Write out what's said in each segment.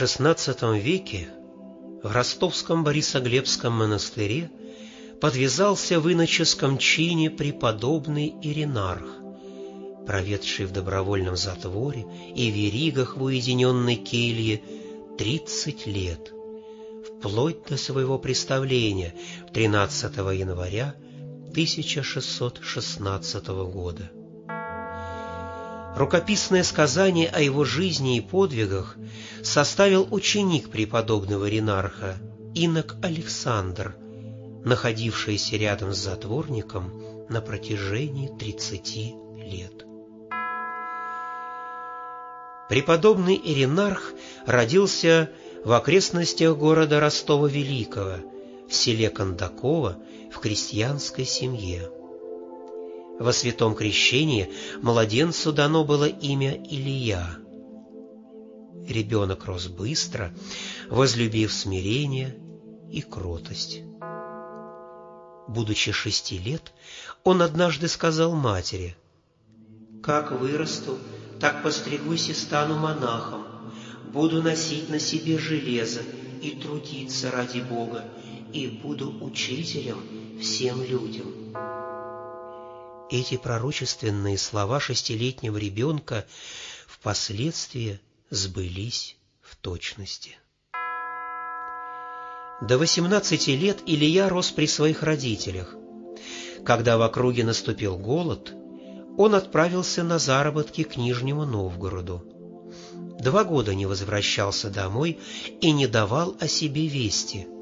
В XVI веке в ростовском Борисоглебском монастыре подвязался в иноческом чине преподобный Иринарх, проведший в добровольном затворе и веригах в уединенной келье тридцать лет, вплоть до своего представления 13 января 1616 года. Рукописное сказание о его жизни и подвигах составил ученик преподобного Ренарха, инок Александр, находившийся рядом с затворником на протяжении тридцати лет. Преподобный Иринарх родился в окрестностях города Ростова-Великого, в селе Кондакова, в крестьянской семье. Во святом крещении младенцу дано было имя Илия. Ребенок рос быстро, возлюбив смирение и кротость. Будучи шести лет, он однажды сказал матери, «Как вырасту, так постригусь и стану монахом, буду носить на себе железо и трудиться ради Бога, и буду учителем всем людям». Эти пророчественные слова шестилетнего ребенка впоследствии сбылись в точности. До восемнадцати лет Илья рос при своих родителях. Когда в округе наступил голод, он отправился на заработки к Нижнему Новгороду. Два года не возвращался домой и не давал о себе вести –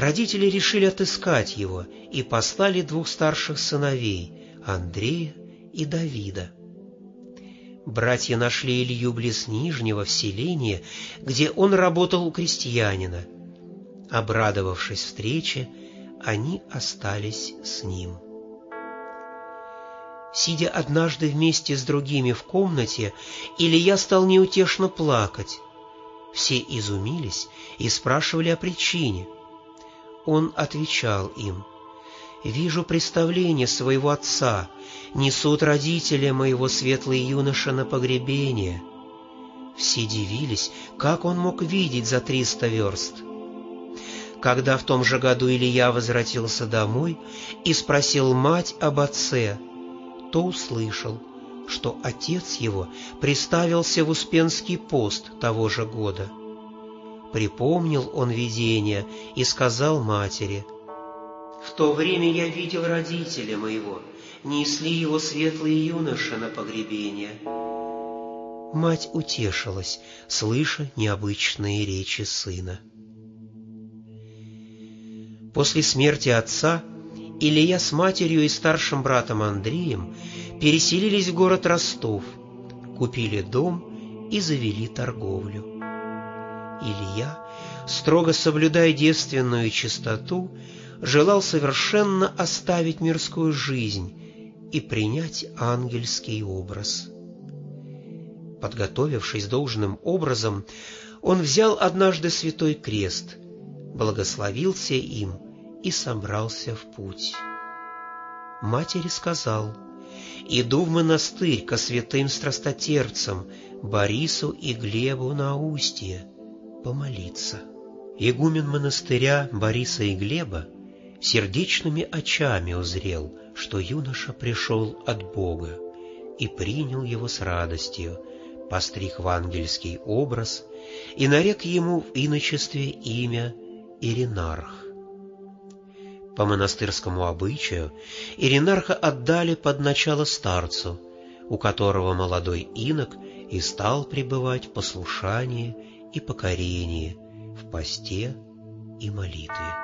Родители решили отыскать его и послали двух старших сыновей, Андрея и Давида. Братья нашли Илью близ Нижнего в селении, где он работал у крестьянина. Обрадовавшись встрече, они остались с ним. Сидя однажды вместе с другими в комнате, Илья стал неутешно плакать. Все изумились и спрашивали о причине — он отвечал им, «Вижу представление своего отца, несут родители моего светлый юноша на погребение». Все дивились, как он мог видеть за триста верст. Когда в том же году Илья возвратился домой и спросил мать об отце, то услышал, что отец его приставился в Успенский пост того же года — Припомнил он видение и сказал матери, «В то время я видел родителя моего, несли его светлые юноши на погребение». Мать утешилась, слыша необычные речи сына. После смерти отца Илья с матерью и старшим братом Андреем переселились в город Ростов, купили дом и завели торговлю. Илья, строго соблюдая девственную чистоту, желал совершенно оставить мирскую жизнь и принять ангельский образ. Подготовившись должным образом, он взял однажды святой крест, благословился им и собрался в путь. Матери сказал, «Иду в монастырь ко святым страстотерпцам Борису и Глебу на Устье, помолиться. Игумен монастыря Бориса и Глеба сердечными очами узрел, что юноша пришел от Бога, и принял его с радостью, постриг в ангельский образ и нарек ему в иночестве имя Иринарх. По монастырскому обычаю Иринарха отдали под начало старцу, у которого молодой инок и стал пребывать в послушании и покорении, в посте и молитве.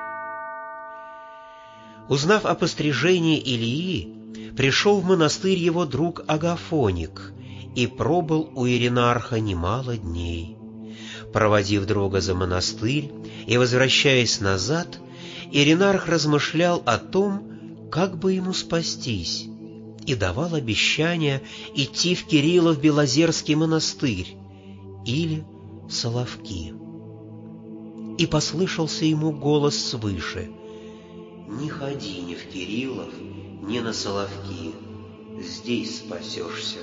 Узнав о пострижении Илии, пришел в монастырь его друг Агафоник и пробыл у Иринарха немало дней. Проводив друга за монастырь и возвращаясь назад, Иринарх размышлял о том, как бы ему спастись, и давал обещание идти в Кириллов Белозерский монастырь или Соловки. И послышался ему голос свыше. «Не ходи ни в Кириллов, ни на Соловки, здесь спасешься».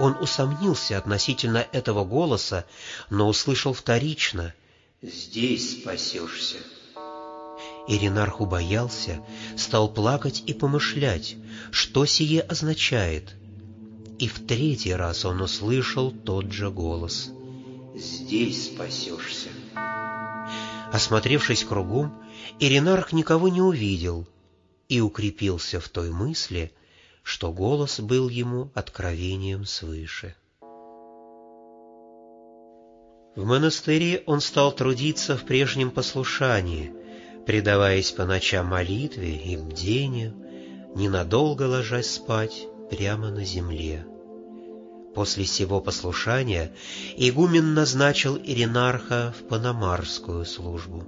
Он усомнился относительно этого голоса, но услышал вторично «Здесь спасешься». Иринарх убоялся, стал плакать и помышлять, что сие означает. И в третий раз он услышал тот же голос «Здесь спасешься». Осмотревшись кругом, Иринарх никого не увидел и укрепился в той мысли, что голос был ему откровением свыше. В монастыре он стал трудиться в прежнем послушании, предаваясь по ночам молитве и бдению, ненадолго ложась спать прямо на земле. После сего послушания игумен назначил Иринарха в панамарскую службу.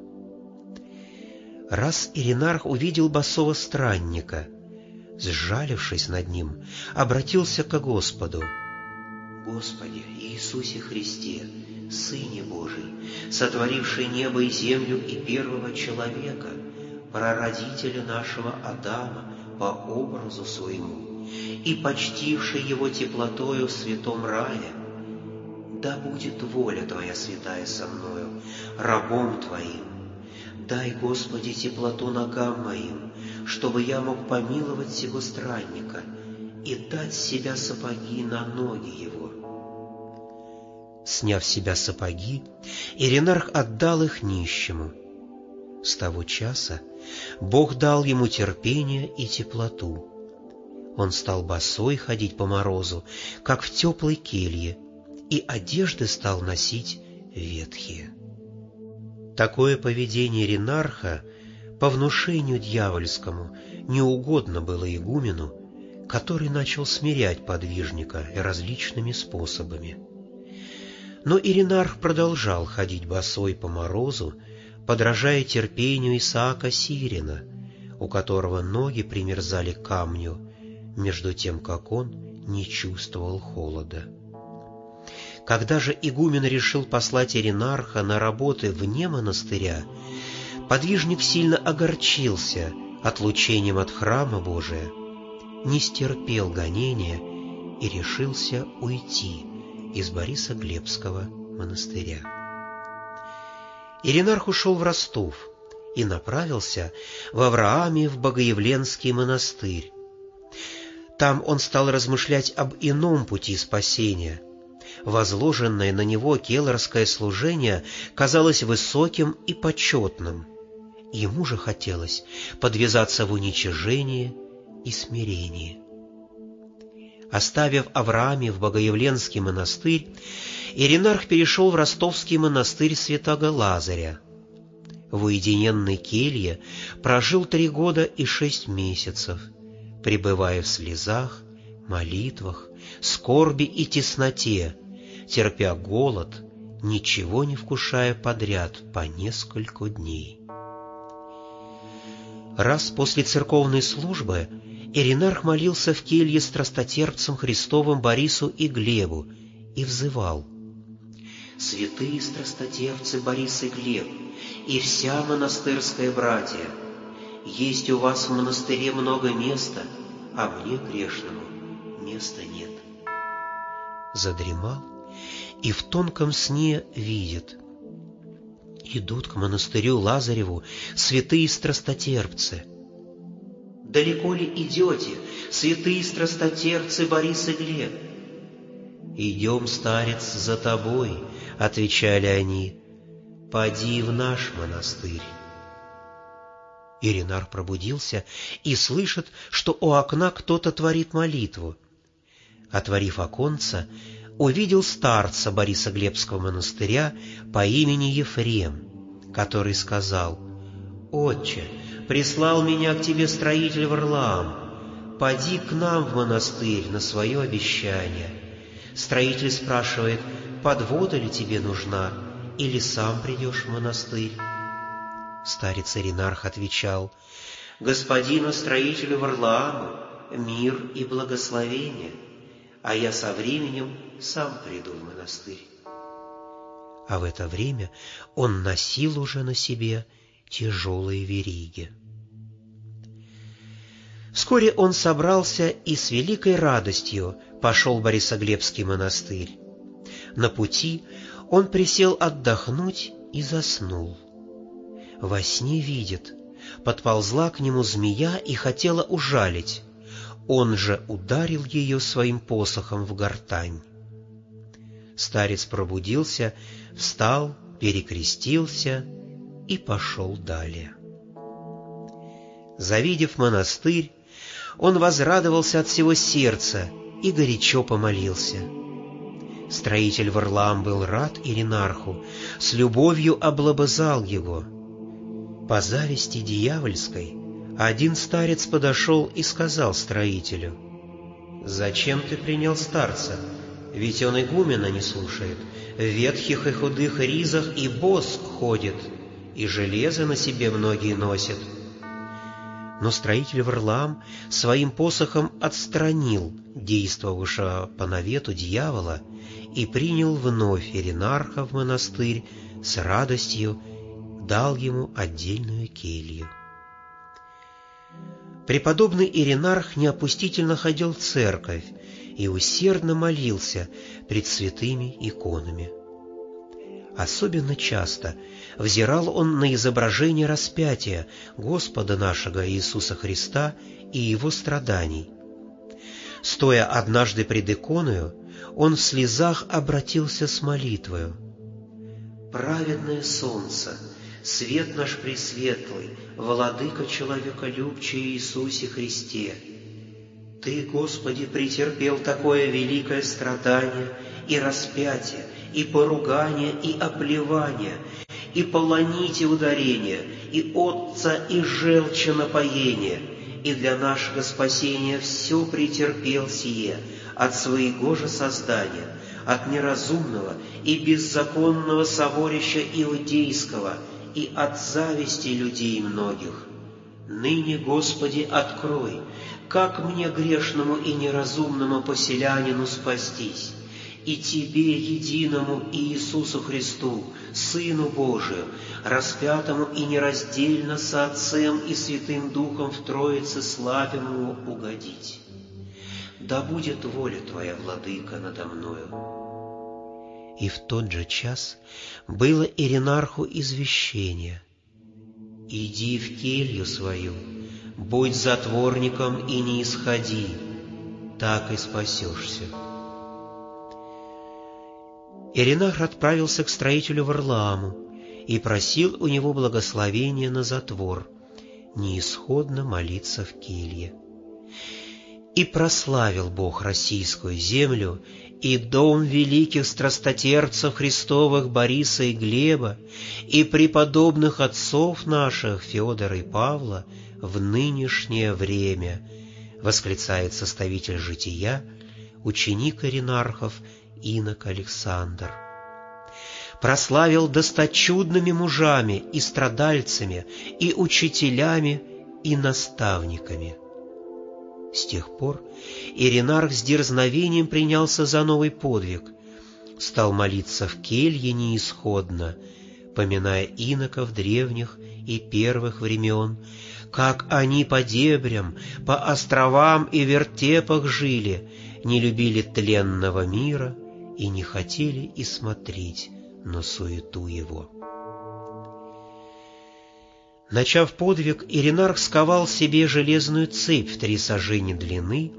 Раз Иринарх увидел босого странника, сжалившись над ним, обратился к Господу. «Господи Иисусе Христе, Сыне Божий, сотворивший небо и землю и первого человека, прародителя нашего Адама по образу своему, и почтивший его теплотою в святом рае, да будет воля Твоя святая со мною, рабом Твоим. Дай, Господи, теплоту ногам моим, чтобы я мог помиловать сего странника и дать себя сапоги на ноги его. Сняв себя сапоги, Иринарх отдал их нищему. С того часа Бог дал ему терпение и теплоту. Он стал босой ходить по морозу, как в теплой келье, и одежды стал носить ветхие. Такое поведение Ренарха по внушению дьявольскому не угодно было игумену, который начал смирять подвижника различными способами. Но Иринарх продолжал ходить босой по морозу, подражая терпению Исаака Сирина, у которого ноги примерзали к камню, между тем, как он не чувствовал холода. Когда же игумен решил послать Иринарха на работы вне монастыря, подвижник сильно огорчился отлучением от храма Божия, не стерпел гонения и решился уйти из Бориса Глебского монастыря. Иринарх ушел в Ростов и направился в Аврааме в Богоявленский монастырь. Там он стал размышлять об ином пути спасения — возложенное на него келлерское служение казалось высоким и почетным. Ему же хотелось подвязаться в уничижении и смирении. Оставив Аврааме в Богоявленский монастырь, Иринарх перешел в ростовский монастырь святого Лазаря. В уединенной келье прожил три года и шесть месяцев, пребывая в слезах, молитвах, скорби и тесноте, терпя голод, ничего не вкушая подряд по несколько дней. Раз после церковной службы Иринарх молился в келье страстотерпцам Христовым Борису и Глебу и взывал «Святые страстотерпцы Борис и Глеб и вся монастырская братья, есть у вас в монастыре много места, а мне, грешному, места нет». Задремал и в тонком сне видит. Идут к монастырю Лазареву святые страстотерпцы. «Далеко ли идете, святые страстотерпцы Борис и Глеб?» «Идем, старец, за тобой», — отвечали они. «Поди в наш монастырь». Иринар пробудился и слышит, что у окна кто-то творит молитву. Отворив оконца, увидел старца Бориса Глебского монастыря по имени Ефрем, который сказал, «Отче, прислал меня к тебе строитель Варлаам, поди к нам в монастырь на свое обещание». Строитель спрашивает, подвода ли тебе нужна, или сам придешь в монастырь? Старец Иринарх отвечал, «Господину строителю Варлааму мир и благословение» а я со временем сам приду в монастырь. А в это время он носил уже на себе тяжелые вериги. Вскоре он собрался и с великой радостью пошел в Борисоглебский монастырь. На пути он присел отдохнуть и заснул. Во сне видит, подползла к нему змея и хотела ужалить. Он же ударил ее своим посохом в гортань. Старец пробудился, встал, перекрестился и пошел далее. Завидев монастырь, он возрадовался от всего сердца и горячо помолился. Строитель Варлам был рад Иринарху, с любовью облобызал его. По зависти дьявольской один старец подошел и сказал строителю, «Зачем ты принял старца? Ведь он игумена не слушает, в ветхих и худых ризах и босс ходит, и железо на себе многие носят». Но строитель Варлам своим посохом отстранил действовавшего по навету дьявола и принял вновь Иринарха в монастырь с радостью, дал ему отдельную келью. Преподобный Иринарх неопустительно ходил в церковь и усердно молился пред святыми иконами. Особенно часто взирал он на изображение распятия Господа нашего Иисуса Христа и Его страданий. Стоя однажды пред иконою, он в слезах обратился с молитвою. «Праведное солнце, свет наш пресветлый, владыка человеколюбчий Иисусе Христе, Ты, Господи, претерпел такое великое страдание и распятие, и поругание, и оплевание, и полоните ударение, и отца, и желча напоение, и для нашего спасения все претерпел сие от своего же создания, от неразумного и беззаконного соборища иудейского и от зависти людей многих. Ныне, Господи, открой, как мне грешному и неразумному поселянину спастись, и Тебе, единому Иисусу Христу, Сыну Божию, распятому и нераздельно со Отцем и Святым Духом в Троице славимому угодить. Да будет воля Твоя, Владыка, надо мною. И в тот же час было Иринарху извещение. «Иди в келью свою, будь затворником и не исходи, так и спасешься». Иринах отправился к строителю Варлааму и просил у него благословения на затвор, неисходно молиться в келье. И прославил Бог российскую землю и дом великих страстотерцев Христовых Бориса и Глеба и преподобных отцов наших Федора и Павла в нынешнее время, восклицает составитель жития, ученик Иринархов инок Александр. Прославил досточудными мужами и страдальцами, и учителями, и наставниками. С тех пор Иринарх с дерзновением принялся за новый подвиг, стал молиться в келье неисходно, поминая иноков древних и первых времен, как они по дебрям, по островам и вертепах жили, не любили тленного мира — и не хотели и смотреть на суету его. Начав подвиг, Иринарх сковал себе железную цепь в три сажени длины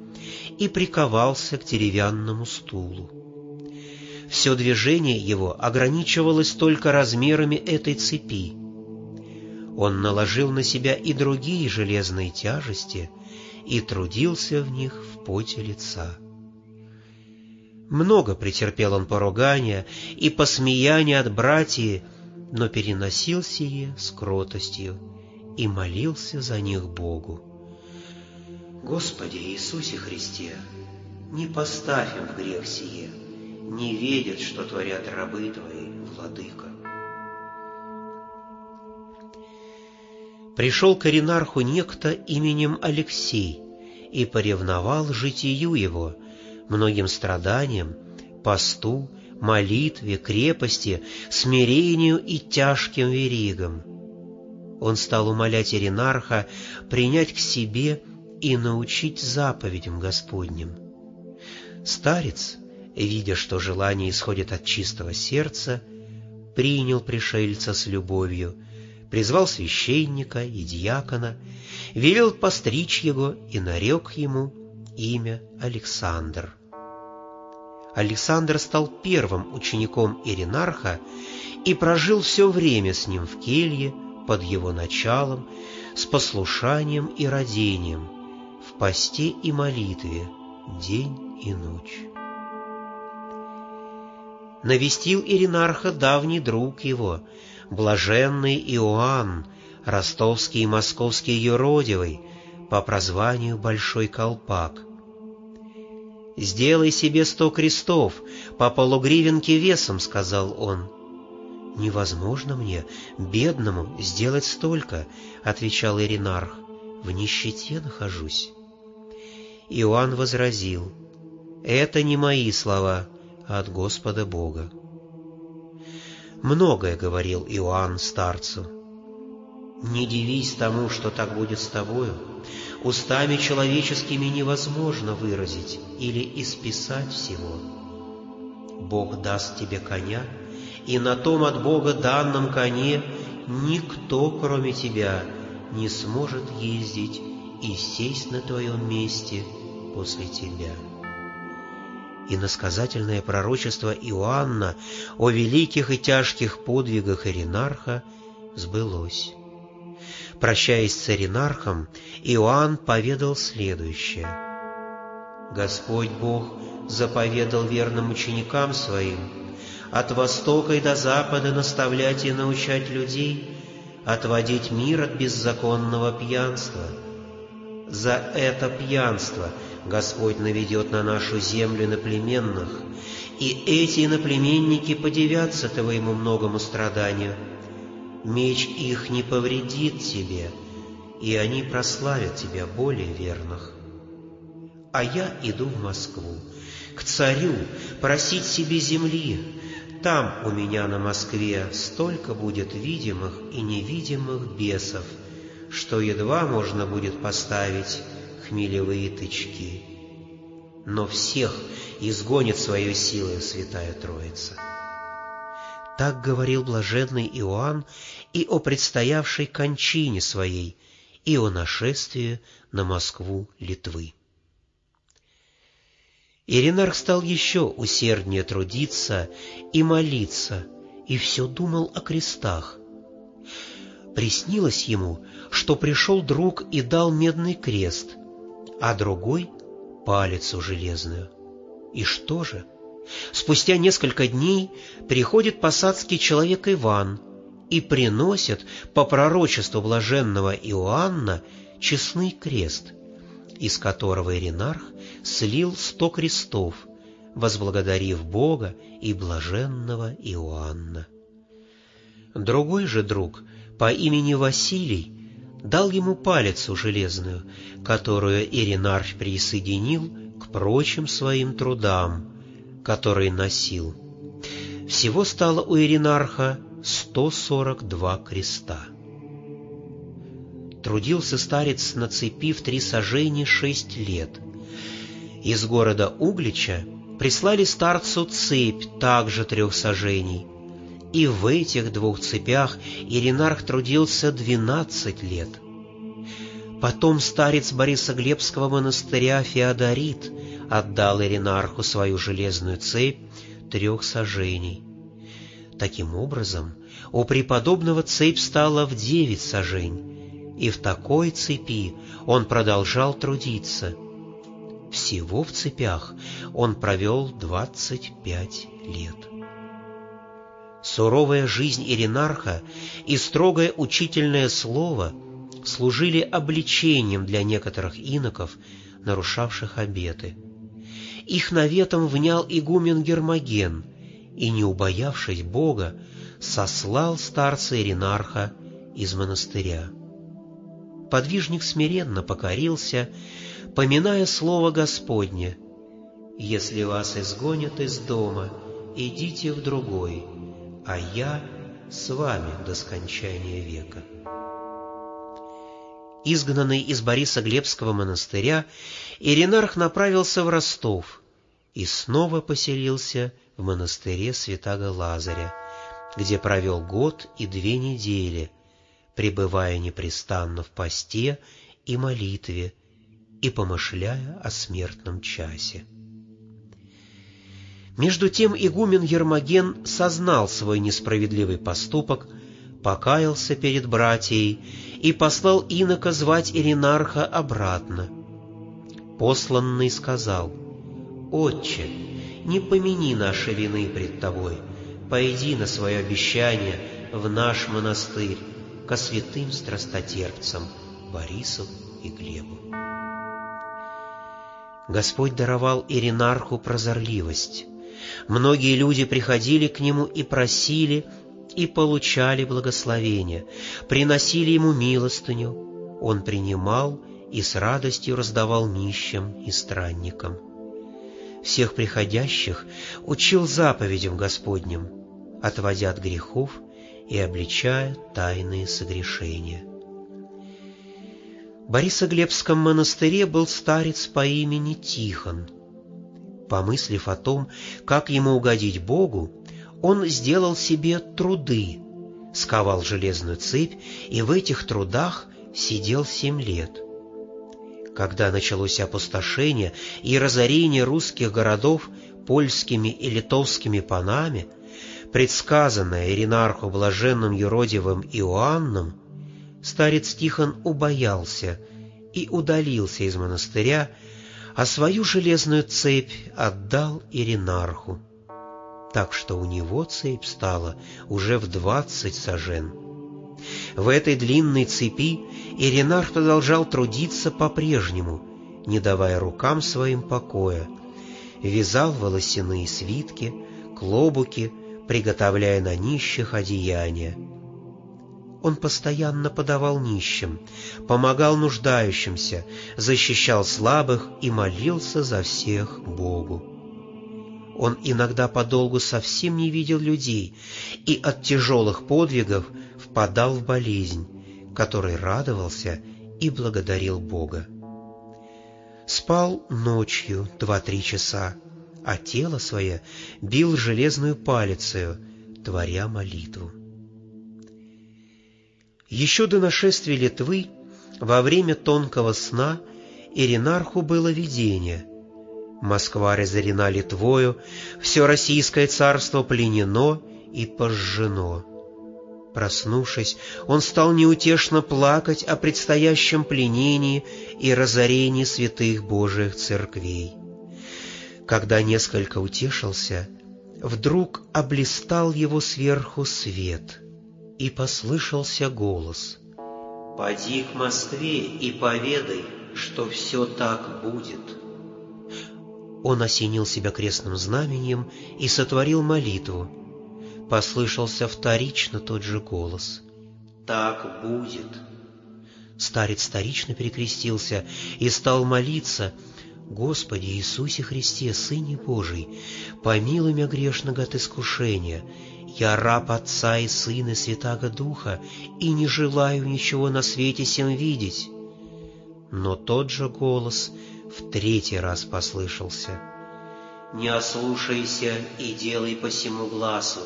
и приковался к деревянному стулу. Все движение его ограничивалось только размерами этой цепи. Он наложил на себя и другие железные тяжести и трудился в них в поте лица. Много претерпел он поругания и посмеяния от братьев, но переносил сие с кротостью и молился за них Богу. Господи Иисусе Христе, не поставь им в грех сие, не видят, что творят рабы Твои, Владыка. Пришел к Иринарху некто именем Алексей и поревновал житию его — многим страданиям, посту, молитве, крепости, смирению и тяжким веригам. Он стал умолять Иринарха принять к себе и научить заповедям Господним. Старец, видя, что желание исходит от чистого сердца, принял пришельца с любовью, призвал священника и диакона, велел постричь его и нарек ему имя Александр. Александр стал первым учеником Иринарха и прожил все время с ним в келье, под его началом, с послушанием и родением, в посте и молитве, день и ночь. Навестил Иринарха давний друг его, блаженный Иоанн, ростовский и московский юродивый, по прозванию Большой Колпак. «Сделай себе сто крестов, по полугривенке весом», — сказал он. «Невозможно мне, бедному, сделать столько», — отвечал Иринарх. «В нищете нахожусь». Иоанн возразил, «Это не мои слова, а от Господа Бога». Многое говорил Иоанн старцу. «Не дивись тому, что так будет с тобою. Устами человеческими невозможно выразить или исписать всего. Бог даст тебе коня, и на том от Бога данном коне никто, кроме тебя, не сможет ездить и сесть на твоем месте после тебя» и насказательное пророчество Иоанна о великих и тяжких подвигах Иринарха сбылось. Прощаясь с Иринархом, Иоанн поведал следующее. «Господь Бог заповедал верным ученикам своим от востока и до запада наставлять и научать людей, отводить мир от беззаконного пьянства. За это пьянство — Господь наведет на нашу землю наплеменных, и эти наплеменники подивятся твоему многому страданию. Меч их не повредит тебе, и они прославят тебя более верных. А я иду в Москву, к царю, просить себе земли. Там у меня на Москве столько будет видимых и невидимых бесов, что едва можно будет поставить хмелевые тычки. Но всех изгонит своей силой Святая Троица. Так говорил блаженный Иоанн и о предстоявшей кончине своей, и о нашествии на Москву Литвы. Иринарх стал еще усерднее трудиться и молиться, и все думал о крестах. Приснилось ему, что пришел друг и дал медный крест — а другой — палицу железную. И что же? Спустя несколько дней приходит посадский человек Иван и приносит по пророчеству блаженного Иоанна честный крест, из которого Иринарх слил сто крестов, возблагодарив Бога и блаженного Иоанна. Другой же друг по имени Василий дал ему палицу железную, которую Иринарх присоединил к прочим своим трудам, которые носил. Всего стало у Иринарха 142 креста. Трудился старец на цепи в три сажени шесть лет. Из города Углича прислали старцу цепь также трех сажений — и в этих двух цепях Иринарх трудился двенадцать лет. Потом старец Борисоглебского монастыря Феодорит отдал Иринарху свою железную цепь трех сажений. Таким образом, у преподобного цепь стала в девять сажень, и в такой цепи он продолжал трудиться. Всего в цепях он провел двадцать пять лет. Суровая жизнь Иринарха и строгое учительное слово служили обличением для некоторых иноков, нарушавших обеты. Их наветом внял игумен Гермоген и, не убоявшись Бога, сослал старца Иринарха из монастыря. Подвижник смиренно покорился, поминая слово Господне «Если вас изгонят из дома, идите в другой» а я с вами до скончания века. Изгнанный из Бориса Глебского монастыря, Иринарх направился в Ростов и снова поселился в монастыре святаго Лазаря, где провел год и две недели, пребывая непрестанно в посте и молитве и помышляя о смертном часе. Между тем игумен Ермоген сознал свой несправедливый поступок, покаялся перед братьей и послал инока звать Иринарха обратно. Посланный сказал, «Отче, не помяни нашей вины пред тобой, пойди на свое обещание в наш монастырь, ко святым страстотерпцам Борису и Глебу». Господь даровал Иринарху прозорливость. Многие люди приходили к нему и просили, и получали благословение, приносили ему милостыню. Он принимал и с радостью раздавал нищим и странникам. Всех приходящих учил заповедям Господним, отводя от грехов и обличая тайные согрешения. В Борисоглебском монастыре был старец по имени Тихон. Помыслив о том, как ему угодить Богу, он сделал себе труды, сковал железную цепь и в этих трудах сидел семь лет. Когда началось опустошение и разорение русских городов польскими и литовскими панами, предсказанное Иринарху блаженным юродивым Иоанном, старец Тихон убоялся и удалился из монастыря, а свою железную цепь отдал Иринарху так что у него цепь стала уже в двадцать сажен. В этой длинной цепи Иринар продолжал трудиться по-прежнему, не давая рукам своим покоя. Вязал волосяные свитки, клобуки, приготовляя на нищих одеяния. Он постоянно подавал нищим, помогал нуждающимся, защищал слабых и молился за всех Богу. Он иногда подолгу совсем не видел людей и от тяжелых подвигов впадал в болезнь, которой радовался и благодарил Бога. Спал ночью два-три часа, а тело свое бил железную палицею, творя молитву. Еще до нашествия Литвы, во время тонкого сна, Иринарху было видение — Москва разорена Литвою, все российское царство пленено и пожжено. Проснувшись, он стал неутешно плакать о предстоящем пленении и разорении святых Божиих церквей. Когда несколько утешился, вдруг облистал его сверху свет, и послышался голос. «Поди к Москве и поведай, что все так будет». Он осенил себя крестным знамением и сотворил молитву. Послышался вторично тот же голос. «Так будет». Старец вторично перекрестился и стал молиться, «Господи Иисусе Христе, Сыне Божий, помилуй меня грешного от искушения. Я раб Отца и Сына Святаго Духа, и не желаю ничего на свете сем видеть». Но тот же голос в третий раз послышался. «Не ослушайся и делай по всему глазу,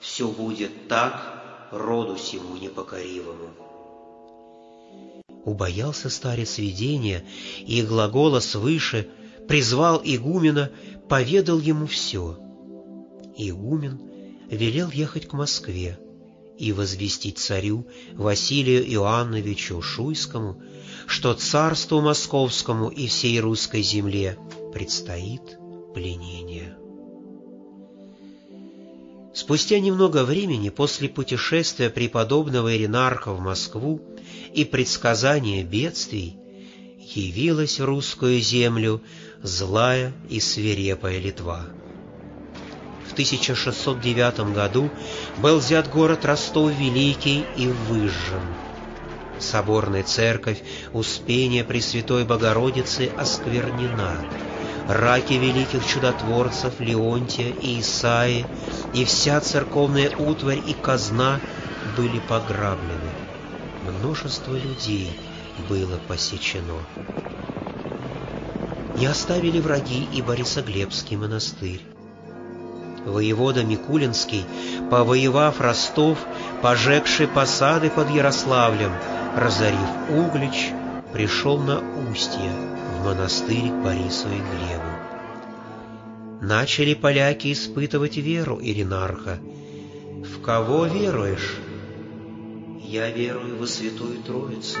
все будет так, роду сему непокоривому». Убоялся старец видения, и глагола свыше призвал игумена, поведал ему все. Игумен велел ехать к Москве и возвестить царю Василию Иоанновичу Шуйскому, что царству московскому и всей русской земле предстоит пленение. Спустя немного времени после путешествия преподобного Иринарха в Москву и предсказания бедствий явилась в русскую землю злая и свирепая Литва. В 1609 году был взят город Ростов Великий и выжжен. Соборная церковь Успения Пресвятой Богородицы осквернена. Раки великих чудотворцев Леонтия и Исаи и вся церковная утварь и казна были пограблены. Множество людей было посечено. Не оставили враги и Борисоглебский монастырь. Воевода Микулинский, повоевав Ростов, пожегший посады под Ярославлем, разорив Углич, пришел на Устье, в монастырь к Борису. Начали поляки испытывать веру Иринарха. «В кого веруешь?» «Я верую во Святую Троицу,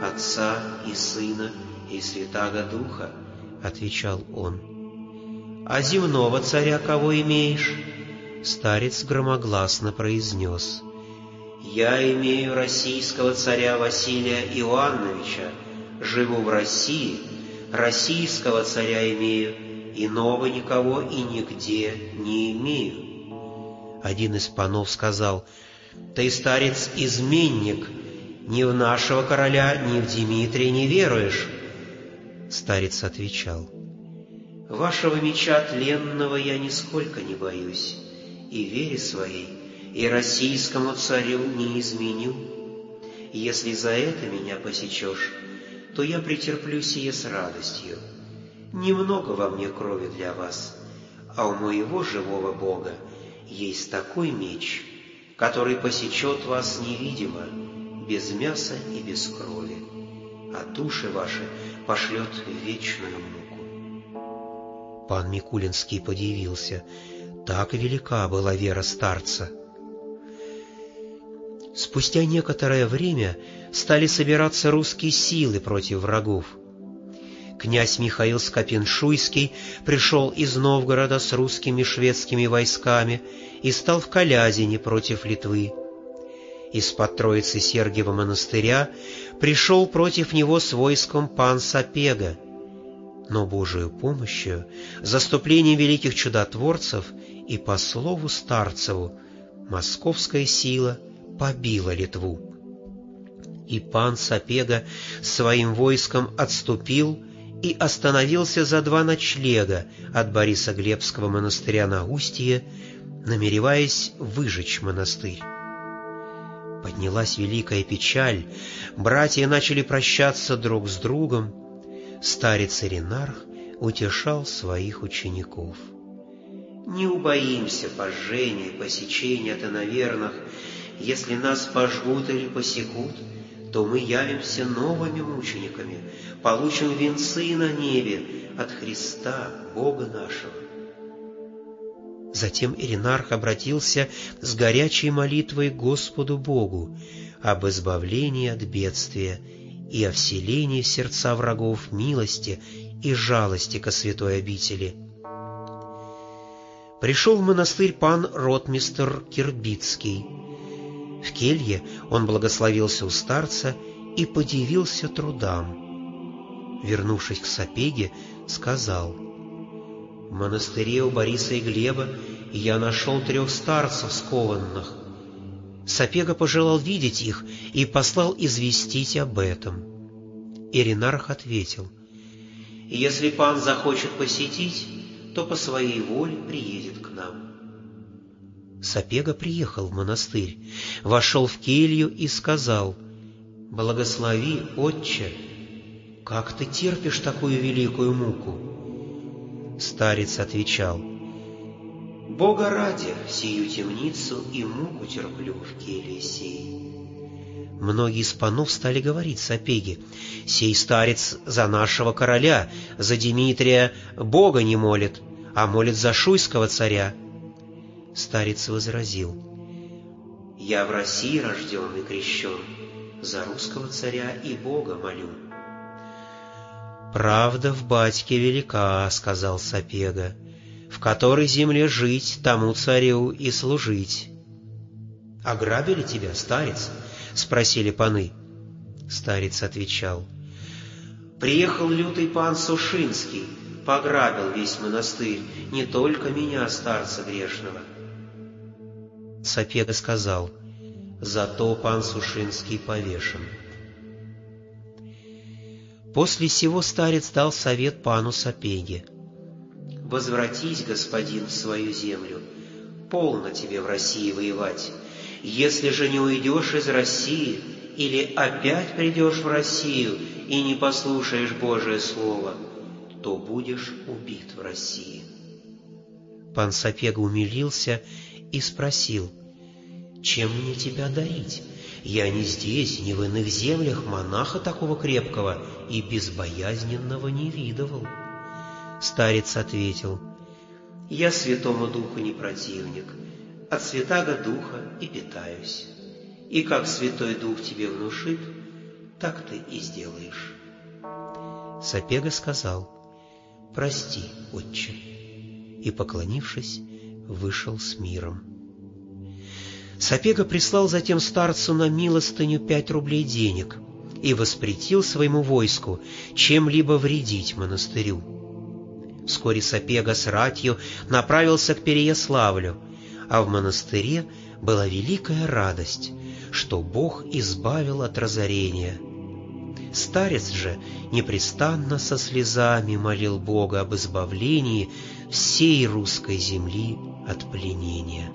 Отца и Сына и Святаго Духа», — отвечал он. «А земного царя кого имеешь?» Старец громогласно произнес. «Я имею российского царя Василия Иоанновича, живу в России, российского царя имею, иного никого и нигде не имею». Один из панов сказал, «Ты, старец, изменник, ни в нашего короля, ни в Дмитрия не веруешь». Старец отвечал, «Вашего меча тленного я нисколько не боюсь, и вере своей, и российскому царю не изменю. Если за это меня посечешь, то я претерплю сие с радостью. Немного во мне крови для вас, а у моего живого Бога есть такой меч, который посечет вас невидимо, без мяса и без крови, а души ваши пошлет в вечную муку. Пан Микулинский подивился. Так велика была вера старца. Спустя некоторое время стали собираться русские силы против врагов. Князь Михаил Скопин-Шуйский пришел из Новгорода с русскими шведскими войсками и стал в Калязине против Литвы. Из-под Троицы Сергиева монастыря пришел против него с войском пан Сапега, но Божию помощью, заступлением великих чудотворцев и по слову Старцеву московская сила побила Литву. И пан Сапега своим войском отступил и остановился за два ночлега от Бориса Глебского монастыря на Устье, намереваясь выжечь монастырь. Поднялась великая печаль, братья начали прощаться друг с другом, старец Иринарх утешал своих учеников. «Не убоимся пожжения и посечения-то, наверных, если нас пожгут или посекут, то мы явимся новыми мучениками, получим венцы на небе от Христа, Бога нашего. Затем Иринарх обратился с горячей молитвой к Господу Богу об избавлении от бедствия и о вселении в сердца врагов милости и жалости ко святой обители. Пришел в монастырь пан ротмистер Кирбицкий, в келье он благословился у старца и подивился трудам. Вернувшись к Сапеге, сказал, «В монастыре у Бориса и Глеба я нашел трех старцев скованных». Сапега пожелал видеть их и послал известить об этом. Иринарх ответил, «Если пан захочет посетить, то по своей воле приедет к нам». Сапега приехал в монастырь, вошел в келью и сказал, «Благослови, отче, как ты терпишь такую великую муку?» Старец отвечал, «Бога ради сию темницу и муку терплю в келье сей». Многие из панов стали говорить Сапеге, «Сей старец за нашего короля, за Дмитрия Бога не молит, а молит за шуйского царя». Старец возразил, «Я в России рожден и крещен, за русского царя и Бога молю». «Правда в батьке велика», — сказал Сапега, «в которой земле жить, тому царю и служить». «Ограбили тебя, старец?» — спросили паны. Старец отвечал, «Приехал лютый пан Сушинский, пограбил весь монастырь, не только меня, старца грешного». Сапега сказал, «Зато пан Сушинский повешен». После сего старец дал совет пану Сапеге. «Возвратись, господин, в свою землю. Полно тебе в России воевать. Если же не уйдешь из России, или опять придешь в Россию и не послушаешь Божие Слово, то будешь убит в России. Пан Сапега умилился и спросил, «Чем мне тебя дарить? Я не здесь, не в иных землях монаха такого крепкого и безбоязненного не видывал». Старец ответил, «Я святому духу не противник, от святаго духа и питаюсь. И как святой дух тебе внушит, так ты и сделаешь». Сапега сказал, «Прости, отче» и, поклонившись, вышел с миром. Сапега прислал затем старцу на милостыню пять рублей денег и воспретил своему войску чем-либо вредить монастырю. Вскоре Сапега с ратью направился к Переяславлю, а в монастыре была великая радость, что Бог избавил от разорения. Старец же непрестанно со слезами молил Бога об избавлении всей русской земли от пленения.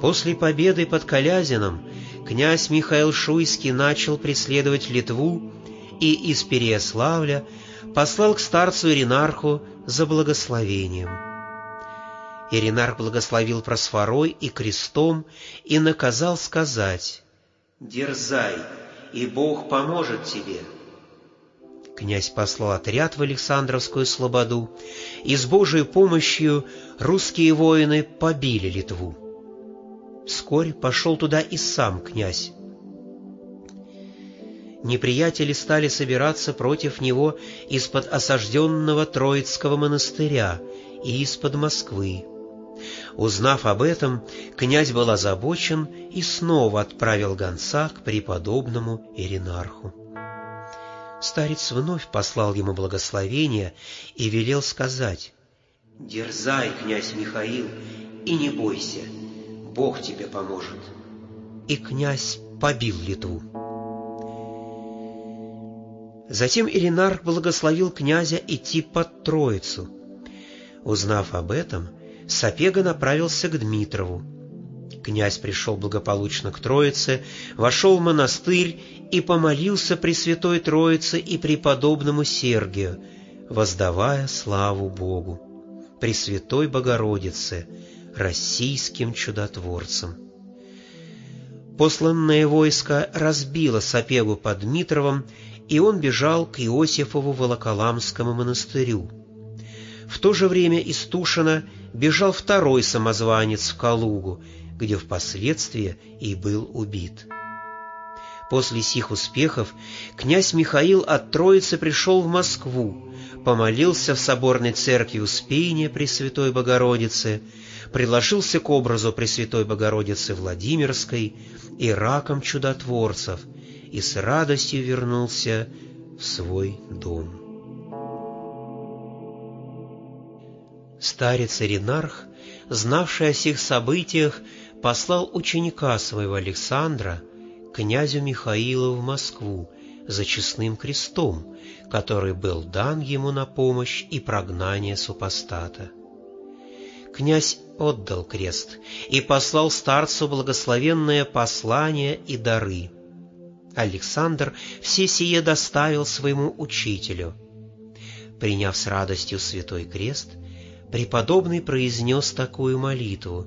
После победы под Калязином князь Михаил Шуйский начал преследовать Литву и из Переяславля послал к старцу Иринарху за благословением. Иринарх благословил просфорой и крестом и наказал сказать «Дерзай, и Бог поможет тебе». Князь послал отряд в Александровскую слободу, и с Божией помощью русские воины побили Литву. Вскоре пошел туда и сам князь. Неприятели стали собираться против него из-под осажденного Троицкого монастыря и из-под Москвы. Узнав об этом, князь был озабочен и снова отправил гонца к преподобному Иринарху. Старец вновь послал ему благословение и велел сказать, «Дерзай, князь Михаил, и не бойся, Бог тебе поможет». И князь побил Литву. Затем Иринарх благословил князя идти под Троицу. Узнав об этом, Сапега направился к Дмитрову. Князь пришел благополучно к Троице, вошел в монастырь и помолился Пресвятой Троице и преподобному Сергию, воздавая славу Богу, Пресвятой Богородице, российским чудотворцам. Посланное войско разбило Сапегу под Дмитровым, и он бежал к Иосифову Волоколамскому монастырю. В то же время из Тушина бежал второй самозванец в Калугу, где впоследствии и был убит. После сих успехов князь Михаил от Троицы пришел в Москву, помолился в соборной церкви Успения Пресвятой Богородицы, приложился к образу Пресвятой Богородицы Владимирской и раком чудотворцев и с радостью вернулся в свой дом. Старец Иринарх, знавший о сих событиях, послал ученика своего Александра, князю Михаилу в Москву, за честным крестом, который был дан ему на помощь и прогнание супостата. Князь отдал крест и послал старцу благословенное послание и дары. Александр все сие доставил своему учителю. Приняв с радостью святой крест, преподобный произнес такую молитву.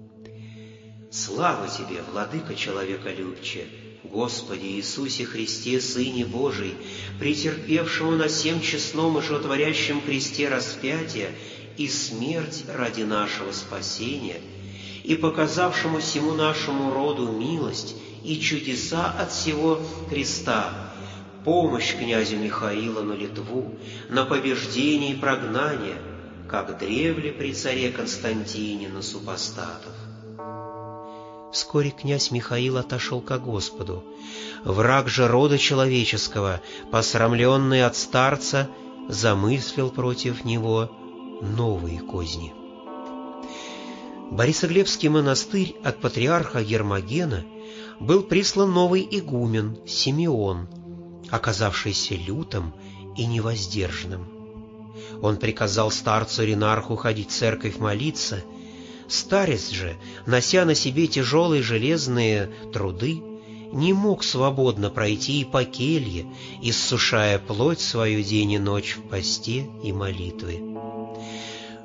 «Слава тебе, Владыка человеколюбче, Господи Иисусе Христе, Сыне Божий, претерпевшему на всем честном и животворящем кресте распятия и смерть ради нашего спасения, и показавшему всему нашему роду милость и чудеса от всего креста, помощь князю Михаилу на Литву, на побеждение и прогнание – как древле при царе Константине на супостатов. Вскоре князь Михаил отошел ко Господу. Враг же рода человеческого, посрамленный от старца, замыслил против него новые козни. Борисоглебский монастырь от патриарха Гермогена был прислан новый игумен Симеон, оказавшийся лютым и невоздержанным. Он приказал старцу Ренарху ходить в церковь молиться, Старец же, нося на себе тяжелые железные труды, не мог свободно пройти и по келье, иссушая плоть свою день и ночь в посте и молитве.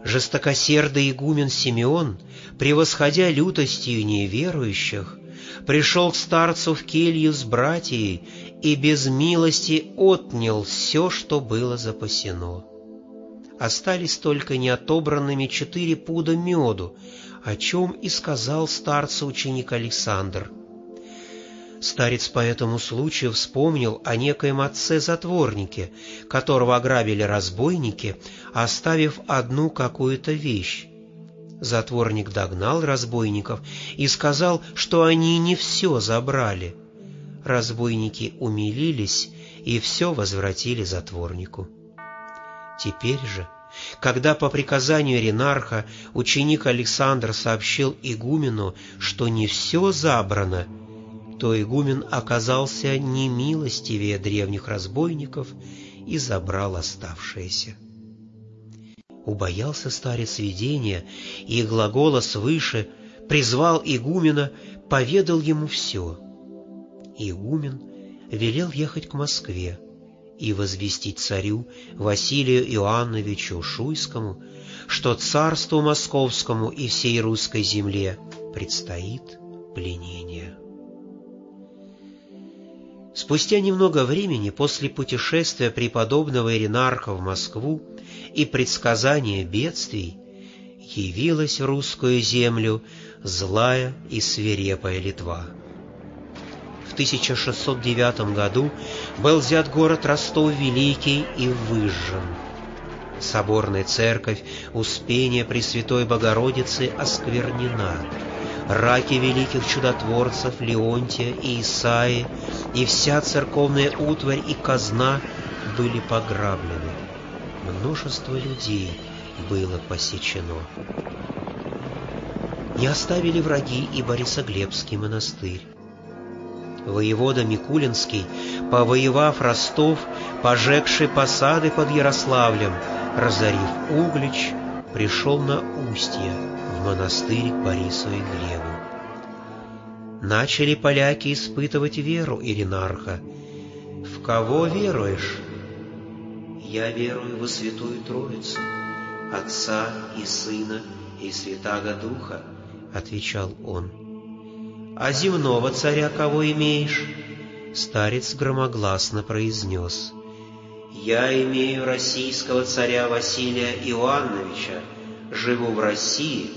Жестокосердый игумен Симеон, превосходя лютостью неверующих, пришел к старцу в келью с братьей и без милости отнял все, что было запасено. Остались только неотобранными четыре пуда меду, о чем и сказал старцу ученик Александр. Старец по этому случаю вспомнил о некоем отце-затворнике, которого ограбили разбойники, оставив одну какую-то вещь. Затворник догнал разбойников и сказал, что они не все забрали. Разбойники умилились и все возвратили затворнику. Теперь же, когда по приказанию Ренарха ученик Александр сообщил игумену, что не все забрано, то игумен оказался немилостивее древних разбойников и забрал оставшееся. Убоялся старец видения, и глагола свыше призвал игумена, поведал ему все. Игумен велел ехать к Москве и возвестить царю Василию Иоанновичу Шуйскому, что царству московскому и всей русской земле предстоит пленение. Спустя немного времени после путешествия преподобного Иринарха в Москву и предсказания бедствий явилась в русскую землю злая и свирепая Литва. В 1609 году был взят город Ростов Великий и выжжен. Соборная церковь Успения Пресвятой Богородицы осквернена. Раки великих чудотворцев Леонтия и Исаи и вся церковная утварь и казна были пограблены множество людей было посечено. Не оставили враги и Борисоглебский монастырь. Воевода Микулинский, повоевав Ростов, пожегший посады под Ярославлем, разорив Углич, пришел на Устье, в монастырь к Борису и Глебу. Начали поляки испытывать веру Иринарха. «В кого веруешь?» Я верую во Святую Троицу, Отца и Сына и Святаго Духа, — отвечал он. А земного царя кого имеешь? Старец громогласно произнес. Я имею российского царя Василия Иоанновича, живу в России,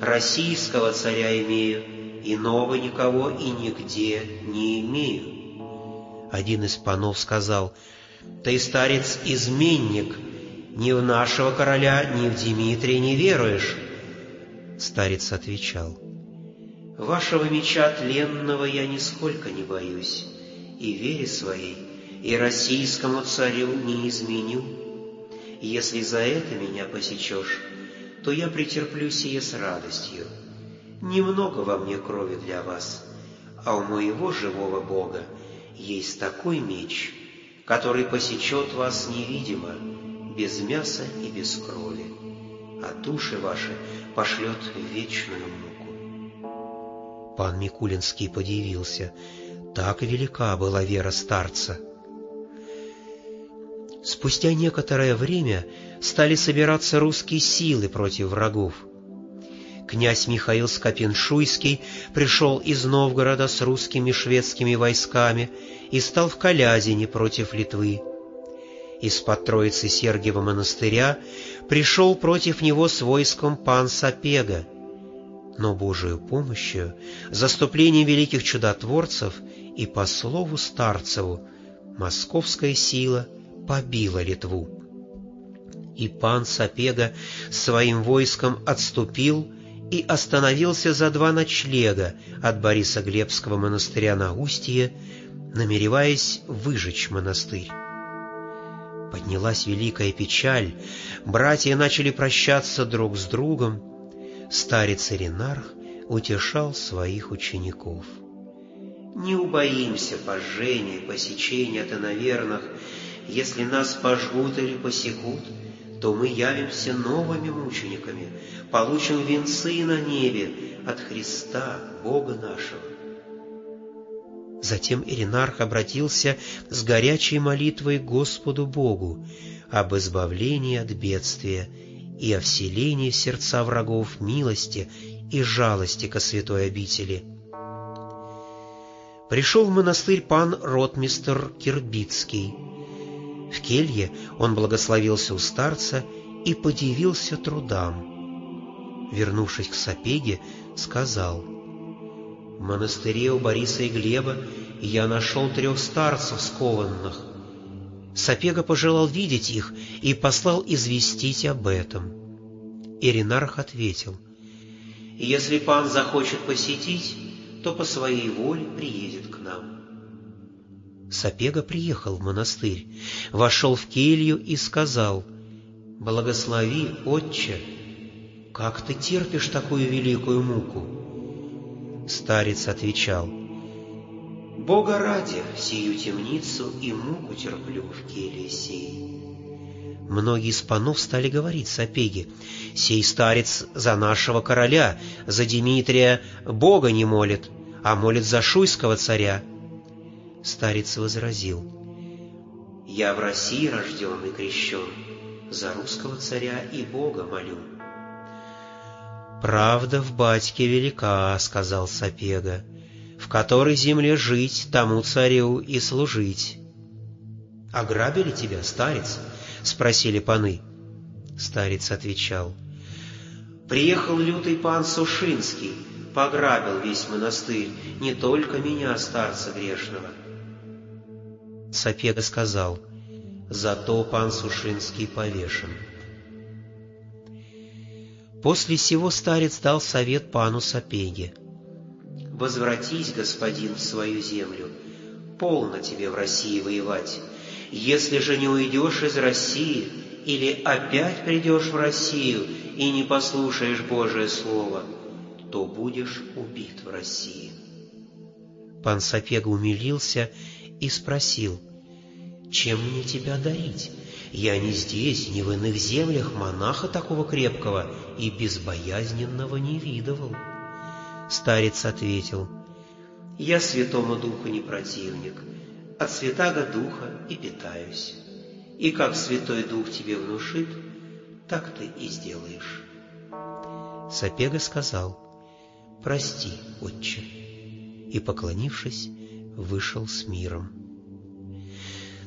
российского царя имею, иного никого и нигде не имею. Один из панов сказал — ты, старец, изменник, ни в нашего короля, ни в Дмитрия не веруешь. Старец отвечал, Вашего меча тленного я нисколько не боюсь, и вере своей, и российскому царю не изменю. Если за это меня посечешь, то я претерплю сие с радостью. Немного во мне крови для вас, а у моего живого Бога есть такой меч — который посечет вас невидимо, без мяса и без крови, а души ваши пошлет в вечную муку. Пан Микулинский подивился. Так велика была вера старца. Спустя некоторое время стали собираться русские силы против врагов. Князь Михаил Скопин-Шуйский пришел из Новгорода с русскими шведскими войсками и стал в Калязине против Литвы. Из-под Троицы Сергиева монастыря пришел против него с войском пан Сапега, но Божию помощью, заступлением великих чудотворцев и по слову Старцеву московская сила побила Литву. И пан Сапега своим войском отступил и остановился за два ночлега от Бориса Глебского монастыря на Устье намереваясь выжечь монастырь. Поднялась великая печаль, братья начали прощаться друг с другом. Старец Иринарх утешал своих учеников. «Не убоимся пожжения, посечения от иноверных. Если нас пожгут или посекут, то мы явимся новыми мучениками, получим венцы на небе от Христа, Бога нашего. Затем Иринарх обратился с горячей молитвой Господу Богу об избавлении от бедствия и о вселении в сердца врагов милости и жалости ко святой обители. Пришел в монастырь пан ротмистер Кирбицкий. В келье он благословился у старца и подивился трудам. Вернувшись к Сапеге, сказал, «В монастыре у Бориса и Глеба я нашел трех старцев скованных. Сапега пожелал видеть их и послал известить об этом. Иринарх ответил, «Если пан захочет посетить, то по своей воле приедет к нам». Сапега приехал в монастырь, вошел в келью и сказал, «Благослови, отче, как ты терпишь такую великую муку?» Старец отвечал, Бога ради сию темницу и муку терплю в келе сей. Многие из панов стали говорить Сапеге, «Сей старец за нашего короля, за Дмитрия Бога не молит, а молит за шуйского царя». Старец возразил, «Я в России рожден и крещен, за русского царя и Бога молю». «Правда в батьке велика», — сказал Сапега в которой земле жить, тому царю и служить. — Ограбили тебя, старец? — спросили паны. Старец отвечал. — Приехал лютый пан Сушинский, пограбил весь монастырь, не только меня, старца грешного. Сапега сказал, зато пан Сушинский повешен. После сего старец дал совет пану Сапеге. Возвратись, господин, в свою землю. Полно тебе в России воевать. Если же не уйдешь из России, или опять придешь в Россию и не послушаешь Божие Слово, то будешь убит в России. Пан Сапега умилился и спросил, «Чем мне тебя дарить? Я не здесь, не в иных землях монаха такого крепкого и безбоязненного не видывал». Старец ответил, «Я святому духу не противник, от святаго духа и питаюсь. И как святой дух тебе внушит, так ты и сделаешь». Сапега сказал, «Прости, отче», и, поклонившись, вышел с миром.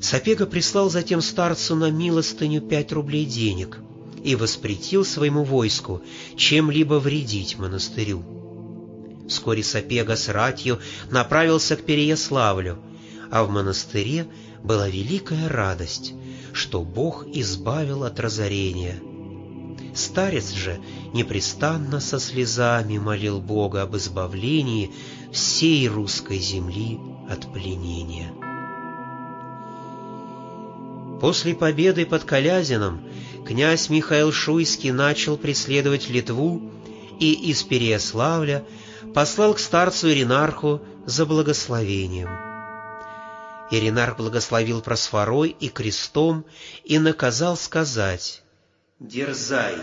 Сапега прислал затем старцу на милостыню пять рублей денег и воспретил своему войску чем-либо вредить монастырю. Вскоре Сапега с ратью направился к Переяславлю, а в монастыре была великая радость, что Бог избавил от разорения. Старец же непрестанно со слезами молил Бога об избавлении всей русской земли от пленения. После победы под Калязином князь Михаил Шуйский начал преследовать Литву и из Переяславля послал к старцу Иринарху за благословением. Иринарх благословил просфорой и крестом и наказал сказать «Дерзай,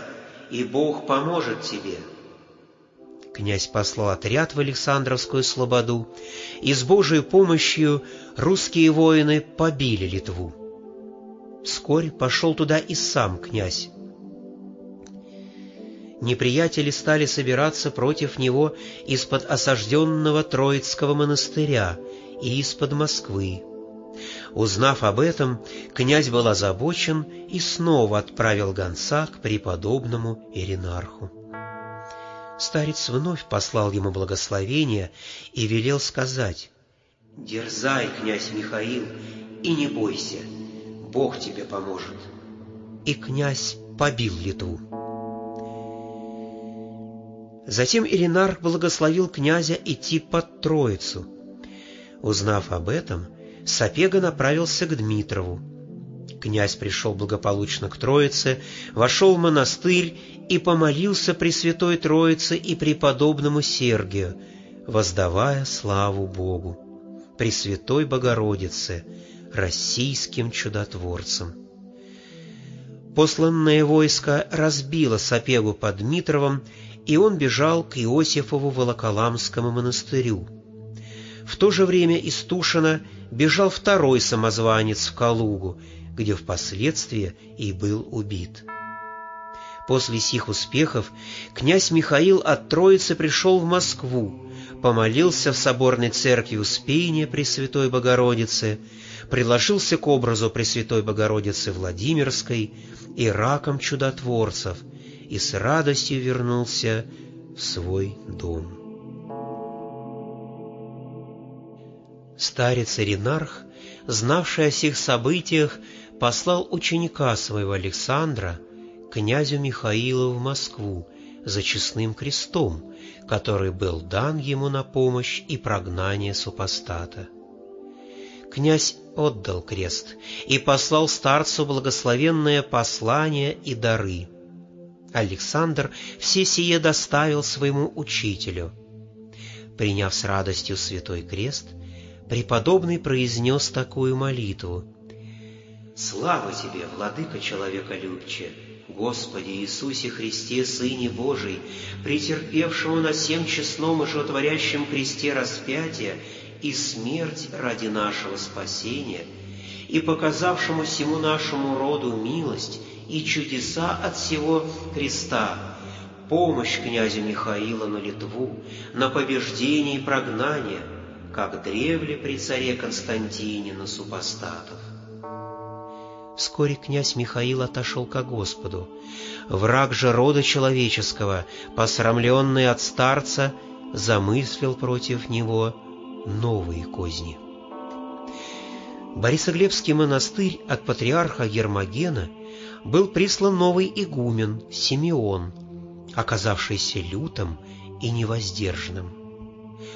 и Бог поможет тебе». Князь послал отряд в Александровскую слободу, и с Божией помощью русские воины побили Литву. Вскоре пошел туда и сам князь, неприятели стали собираться против него из-под осажденного Троицкого монастыря и из-под Москвы. Узнав об этом, князь был озабочен и снова отправил гонца к преподобному Иринарху. Старец вновь послал ему благословение и велел сказать, «Дерзай, князь Михаил, и не бойся, Бог тебе поможет». И князь побил Литву. Затем Иринарх благословил князя идти под Троицу. Узнав об этом, Сапега направился к Дмитрову. Князь пришел благополучно к Троице, вошел в монастырь и помолился Пресвятой Троице и преподобному Сергию, воздавая славу Богу, Пресвятой Богородице, российским чудотворцам. Посланное войско разбило Сапегу под Дмитровым, и он бежал к Иосифову Волоколамскому монастырю. В то же время из Тушина бежал второй самозванец в Калугу, где впоследствии и был убит. После сих успехов князь Михаил от Троицы пришел в Москву, помолился в соборной церкви Успения Пресвятой Богородицы, приложился к образу Пресвятой Богородицы Владимирской и раком чудотворцев и с радостью вернулся в свой дом. Старец Иринарх, знавший о сих событиях, послал ученика своего Александра, князю Михаилу в Москву, за честным крестом, который был дан ему на помощь и прогнание супостата. Князь отдал крест и послал старцу благословенное послание и дары. Александр все сие доставил своему учителю. Приняв с радостью святой крест, преподобный произнес такую молитву. «Слава тебе, владыка человеколюбче, Господи Иисусе Христе, Сыне Божий, претерпевшему на всем честном и животворящем кресте распятия и смерть ради нашего спасения, и показавшему всему нашему роду милость и чудеса от всего креста, помощь князю Михаилу на Литву, на побеждение и прогнание, как древле при царе Константине на супостатов. Вскоре князь Михаил отошел ко Господу. Враг же рода человеческого, посрамленный от старца, замыслил против него новые козни. Борисоглебский монастырь от патриарха Гермогена был прислан новый игумен Симеон, оказавшийся лютым и невоздержанным.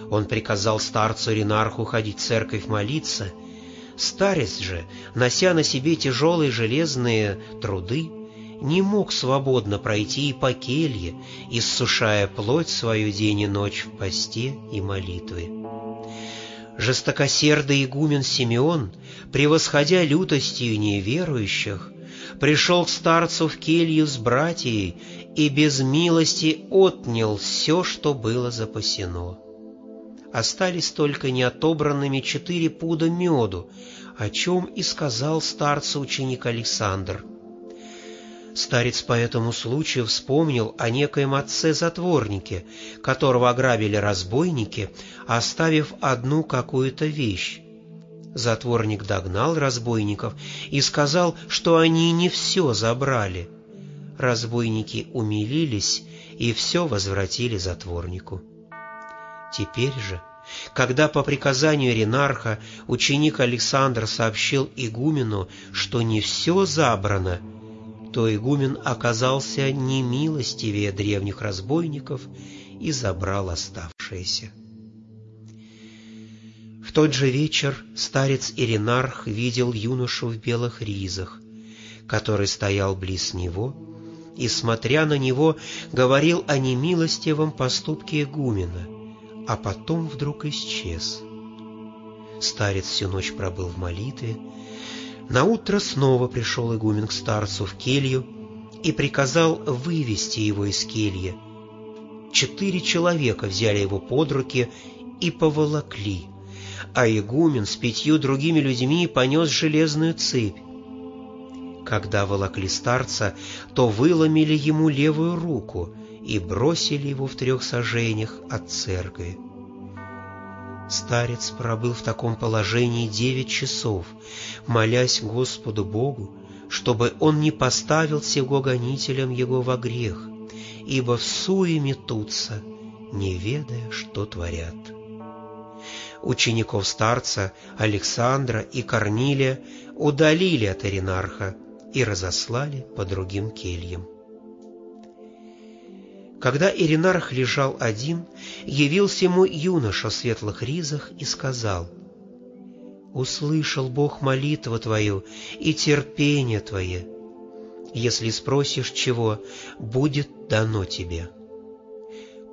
Он приказал старцу Ренарху ходить в церковь молиться — Старец же, нося на себе тяжелые железные труды, не мог свободно пройти и по келье, иссушая плоть свою день и ночь в посте и молитве. Жестокосердый игумен Симеон, превосходя лютостью неверующих, пришел к старцу в келью с братьей и без милости отнял все, что было запасено остались только неотобранными четыре пуда меду, о чем и сказал старцу ученик Александр. Старец по этому случаю вспомнил о некоем отце-затворнике, которого ограбили разбойники, оставив одну какую-то вещь. Затворник догнал разбойников и сказал, что они не все забрали. Разбойники умилились и все возвратили затворнику. Теперь же, когда по приказанию Ренарха ученик Александр сообщил игумену, что не все забрано, то игумен оказался немилостивее древних разбойников и забрал оставшееся. В тот же вечер старец Иринарх видел юношу в белых ризах, который стоял близ него и, смотря на него, говорил о немилостивом поступке игумена — а потом вдруг исчез. Старец всю ночь пробыл в молитве. Наутро снова пришел игумен к старцу в келью и приказал вывести его из кельи. Четыре человека взяли его под руки и поволокли, а игумен с пятью другими людьми понес железную цепь. Когда волокли старца, то выломили ему левую руку — и бросили его в трех сажениях от церкви. Старец пробыл в таком положении девять часов, молясь Господу Богу, чтобы он не поставил сего гонителям его во грех, ибо в суе метутся, не ведая, что творят. Учеников старца Александра и Корнилия удалили от Иринарха и разослали по другим кельям. Когда Иринарх лежал один, явился ему юноша в светлых ризах и сказал, «Услышал Бог молитву твою и терпение твое. Если спросишь чего, будет дано тебе».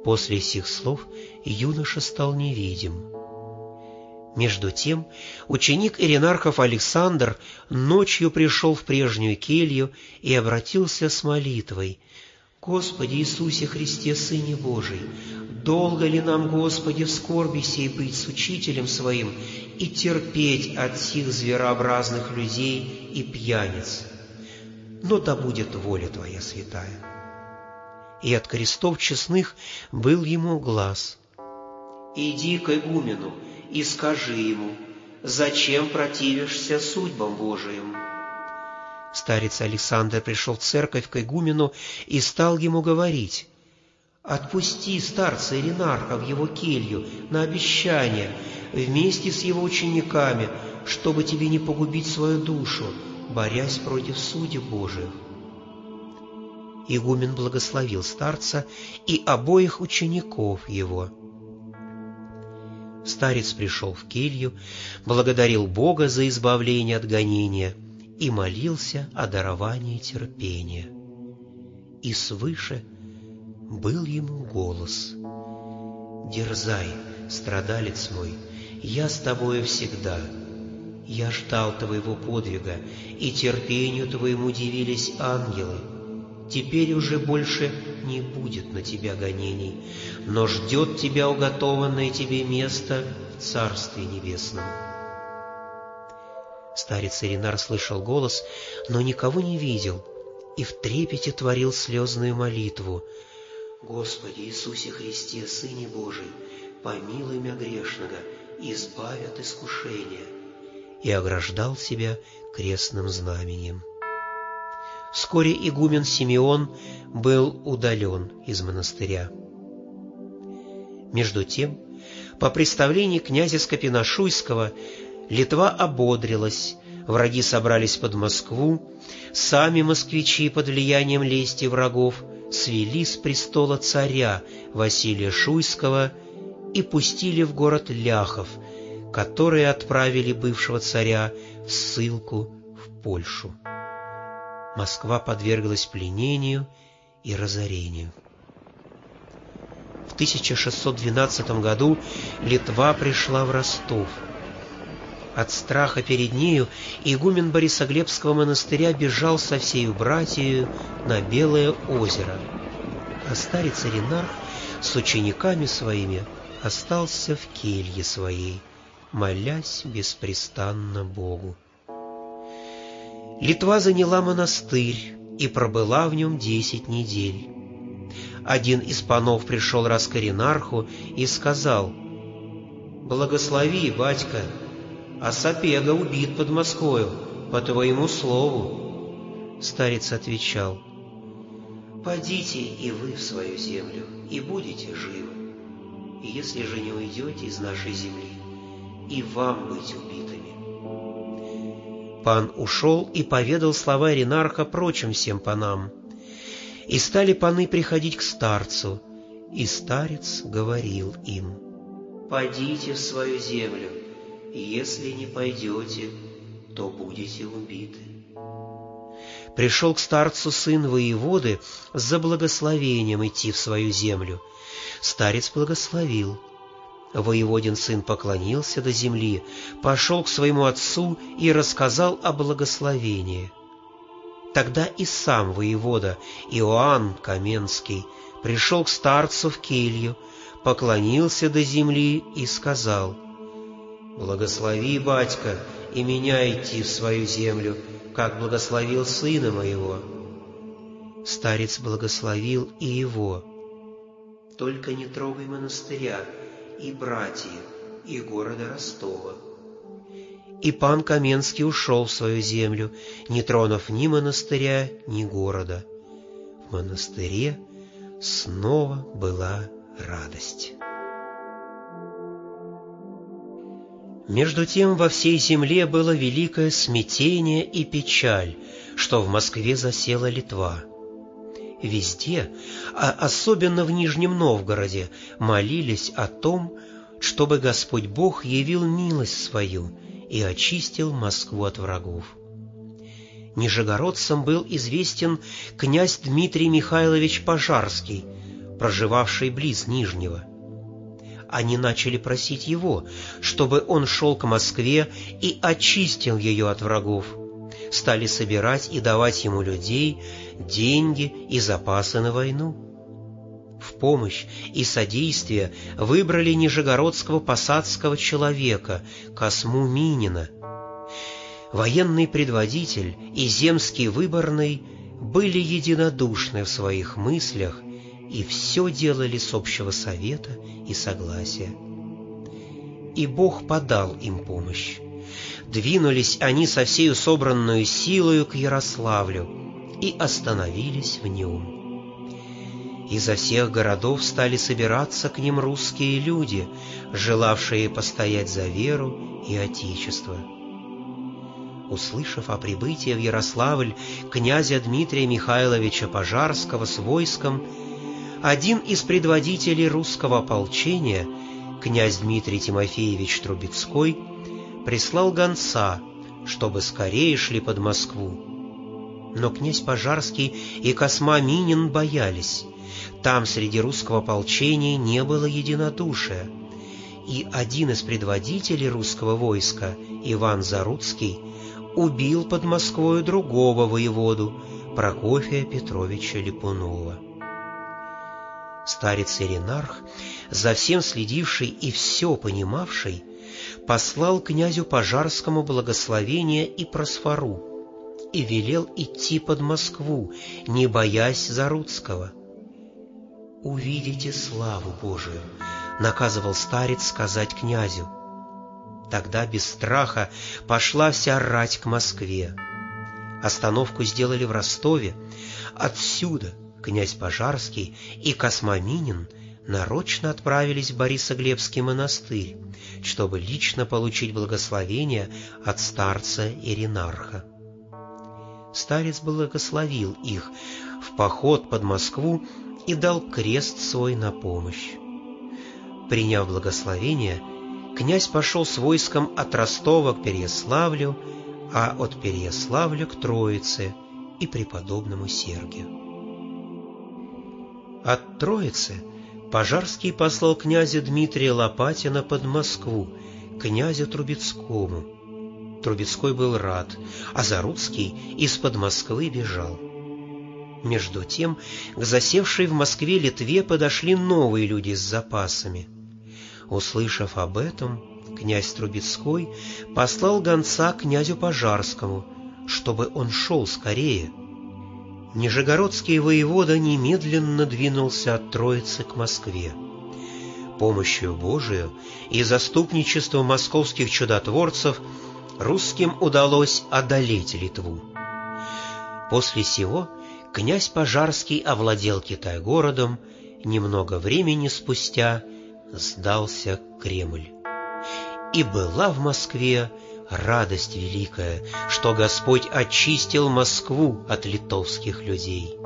После сих слов юноша стал невидим. Между тем ученик Иринархов Александр ночью пришел в прежнюю келью и обратился с молитвой «Господи Иисусе Христе, Сыне Божий, долго ли нам, Господи, в скорби сей быть с учителем своим и терпеть от сих зверообразных людей и пьяниц? Но да будет воля Твоя святая». И от крестов честных был ему глаз. «Иди к игумену, и скажи ему, зачем противишься судьбам Божиим?» Старец Александр пришел в церковь к игумену и стал ему говорить, «Отпусти старца Иринарха в его келью на обещание вместе с его учениками, чтобы тебе не погубить свою душу, борясь против судеб Божиих». Игумен благословил старца и обоих учеников его – Старец пришел в келью, благодарил Бога за избавление от гонения и молился о даровании терпения. И свыше был ему голос. «Дерзай, страдалец мой, я с тобою всегда. Я ждал твоего подвига, и терпению твоему дивились ангелы. Теперь уже больше не будет на тебя гонений, но ждет тебя уготованное тебе место в Царстве Небесном. Старец Иринар слышал голос, но никого не видел, и в трепете творил слезную молитву. «Господи Иисусе Христе, Сыне Божий, помилуй меня грешного, избавь от искушения!» и ограждал себя крестным знаменем. Вскоре игумен Симеон был удален из монастыря. Между тем, по представлению князя Скопиношуйского, Литва ободрилась, враги собрались под Москву, сами москвичи под влиянием лести врагов свели с престола царя Василия Шуйского и пустили в город ляхов, которые отправили бывшего царя в ссылку в Польшу. Москва подверглась пленению и разорению. В 1612 году Литва пришла в Ростов. От страха перед нею игумен Борисоглебского монастыря бежал со всею братьею на Белое озеро, а старец Иринарх с учениками своими остался в келье своей, молясь беспрестанно Богу. Литва заняла монастырь и пробыла в нем десять недель. Один из панов пришел раз к Иринарху и сказал, «Благослови, батька, а Сапега убит под Москвою, по твоему слову». Старец отвечал, «Подите и вы в свою землю, и будете живы. Если же не уйдете из нашей земли, и вам быть убитыми». Пан ушел и поведал слова Ренарха прочим всем панам. И стали паны приходить к старцу, и старец говорил им, «Пойдите в свою землю, и если не пойдете, то будете убиты». Пришел к старцу сын воеводы за благословением идти в свою землю. Старец благословил — Воеводин сын поклонился до земли, пошел к своему отцу и рассказал о благословении. Тогда и сам воевода Иоанн Каменский пришел к старцу в келью, поклонился до земли и сказал, «Благослови, батька, и меня идти в свою землю, как благословил сына моего». Старец благословил и его. «Только не трогай монастыря, и братьев, и города Ростова. И пан Каменский ушел в свою землю, не тронув ни монастыря, ни города. В монастыре снова была радость. Между тем во всей земле было великое смятение и печаль, что в Москве засела Литва — везде, а особенно в Нижнем Новгороде, молились о том, чтобы Господь Бог явил милость свою и очистил Москву от врагов. Нижегородцам был известен князь Дмитрий Михайлович Пожарский, проживавший близ Нижнего. они начали просить его, чтобы он шел к Москве и очистил ее от врагов. Стали собирать и давать ему людей, деньги и запасы на войну. В помощь и содействие выбрали нижегородского посадского человека Косму Минина. Военный предводитель и земский выборный были единодушны в своих мыслях и все делали с общего совета и согласия. И Бог подал им помощь. Двинулись они со всею собранную силою к Ярославлю и остановились в нем. Изо всех городов стали собираться к ним русские люди, желавшие постоять за веру и Отечество. Услышав о прибытии в Ярославль князя Дмитрия Михайловича Пожарского с войском, один из предводителей русского ополчения, князь Дмитрий Тимофеевич Трубецкой, прислал гонца, чтобы скорее шли под Москву. Но князь Пожарский и Косма Минин боялись. Там среди русского ополчения не было единодушия. И один из предводителей русского войска, Иван Заруцкий, убил под Москвою другого воеводу, Прокофия Петровича Липунова. Старец Иринарх, за всем следивший и все понимавший, послал князю Пожарскому благословение и просфору и велел идти под Москву, не боясь Заруцкого. «Увидите славу Божию», — наказывал старец сказать князю. Тогда без страха пошла вся рать к Москве. Остановку сделали в Ростове. Отсюда — князь Пожарский и Космоминин нарочно отправились в Борисоглебский монастырь, чтобы лично получить благословение от старца Иринарха. Старец благословил их в поход под Москву и дал крест свой на помощь. Приняв благословение, князь пошел с войском от Ростова к Переяславлю, а от Переяславля к Троице и преподобному Сергию. От Троицы Пожарский послал князя Дмитрия Лопатина под Москву, князю Трубецкому. Трубецкой был рад, а Заруцкий из-под Москвы бежал. Между тем к засевшей в Москве Литве подошли новые люди с запасами. Услышав об этом, князь Трубецкой послал гонца князю Пожарскому, чтобы он шел скорее — Нижегородский воевода немедленно двинулся от Троицы к Москве. Помощью Божию и заступничеством московских чудотворцев русским удалось одолеть Литву. После сего князь Пожарский овладел Китай-городом, немного времени спустя сдался Кремль. И была в Москве радость великая, что Господь очистил Москву от литовских людей.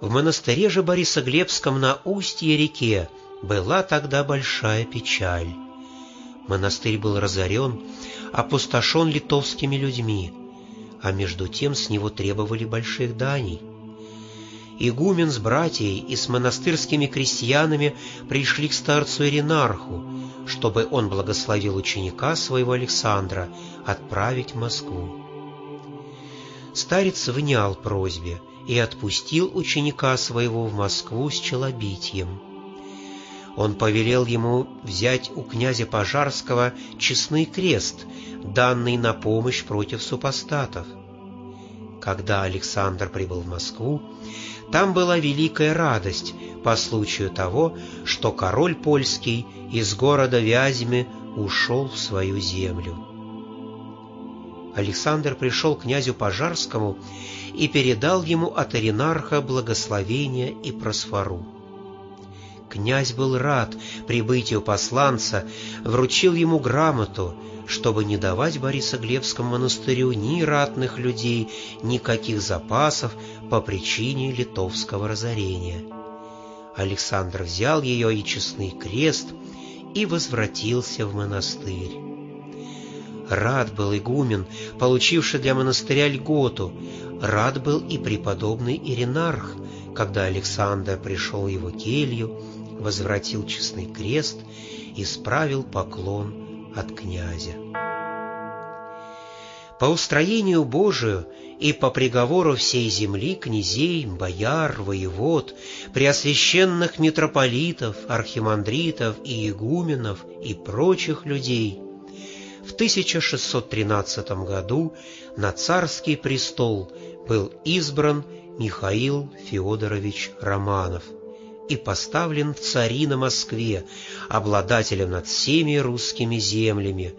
В монастыре же Борисоглебском на устье реке была тогда большая печаль. Монастырь был разорен, опустошен литовскими людьми, а между тем с него требовали больших даний. Игумен с братьей и с монастырскими крестьянами пришли к старцу Иринарху, чтобы он благословил ученика своего Александра отправить в Москву. Старец внял просьбе и отпустил ученика своего в Москву с челобитием. Он повелел ему взять у князя Пожарского честный крест, данный на помощь против супостатов. Когда Александр прибыл в Москву, там была великая радость по случаю того, что король польский из города Вязьмы ушел в свою землю. Александр пришел к князю Пожарскому и передал ему от Аринарха благословение и просфору. Князь был рад прибытию посланца, вручил ему грамоту, чтобы не давать Борисоглебскому монастырю ни ратных людей, никаких запасов по причине литовского разорения. Александр взял ее и честный крест и возвратился в монастырь. Рад был игумен, получивший для монастыря льготу, рад был и преподобный Иринарх, когда Александр пришел его келью, возвратил честный крест и справил поклон от князя. По устроению Божию и по приговору всей земли князей, бояр, воевод, преосвященных митрополитов, архимандритов и игуменов и прочих людей, в 1613 году на царский престол был избран Михаил Феодорович Романов и поставлен в цари на Москве, обладателем над всеми русскими землями,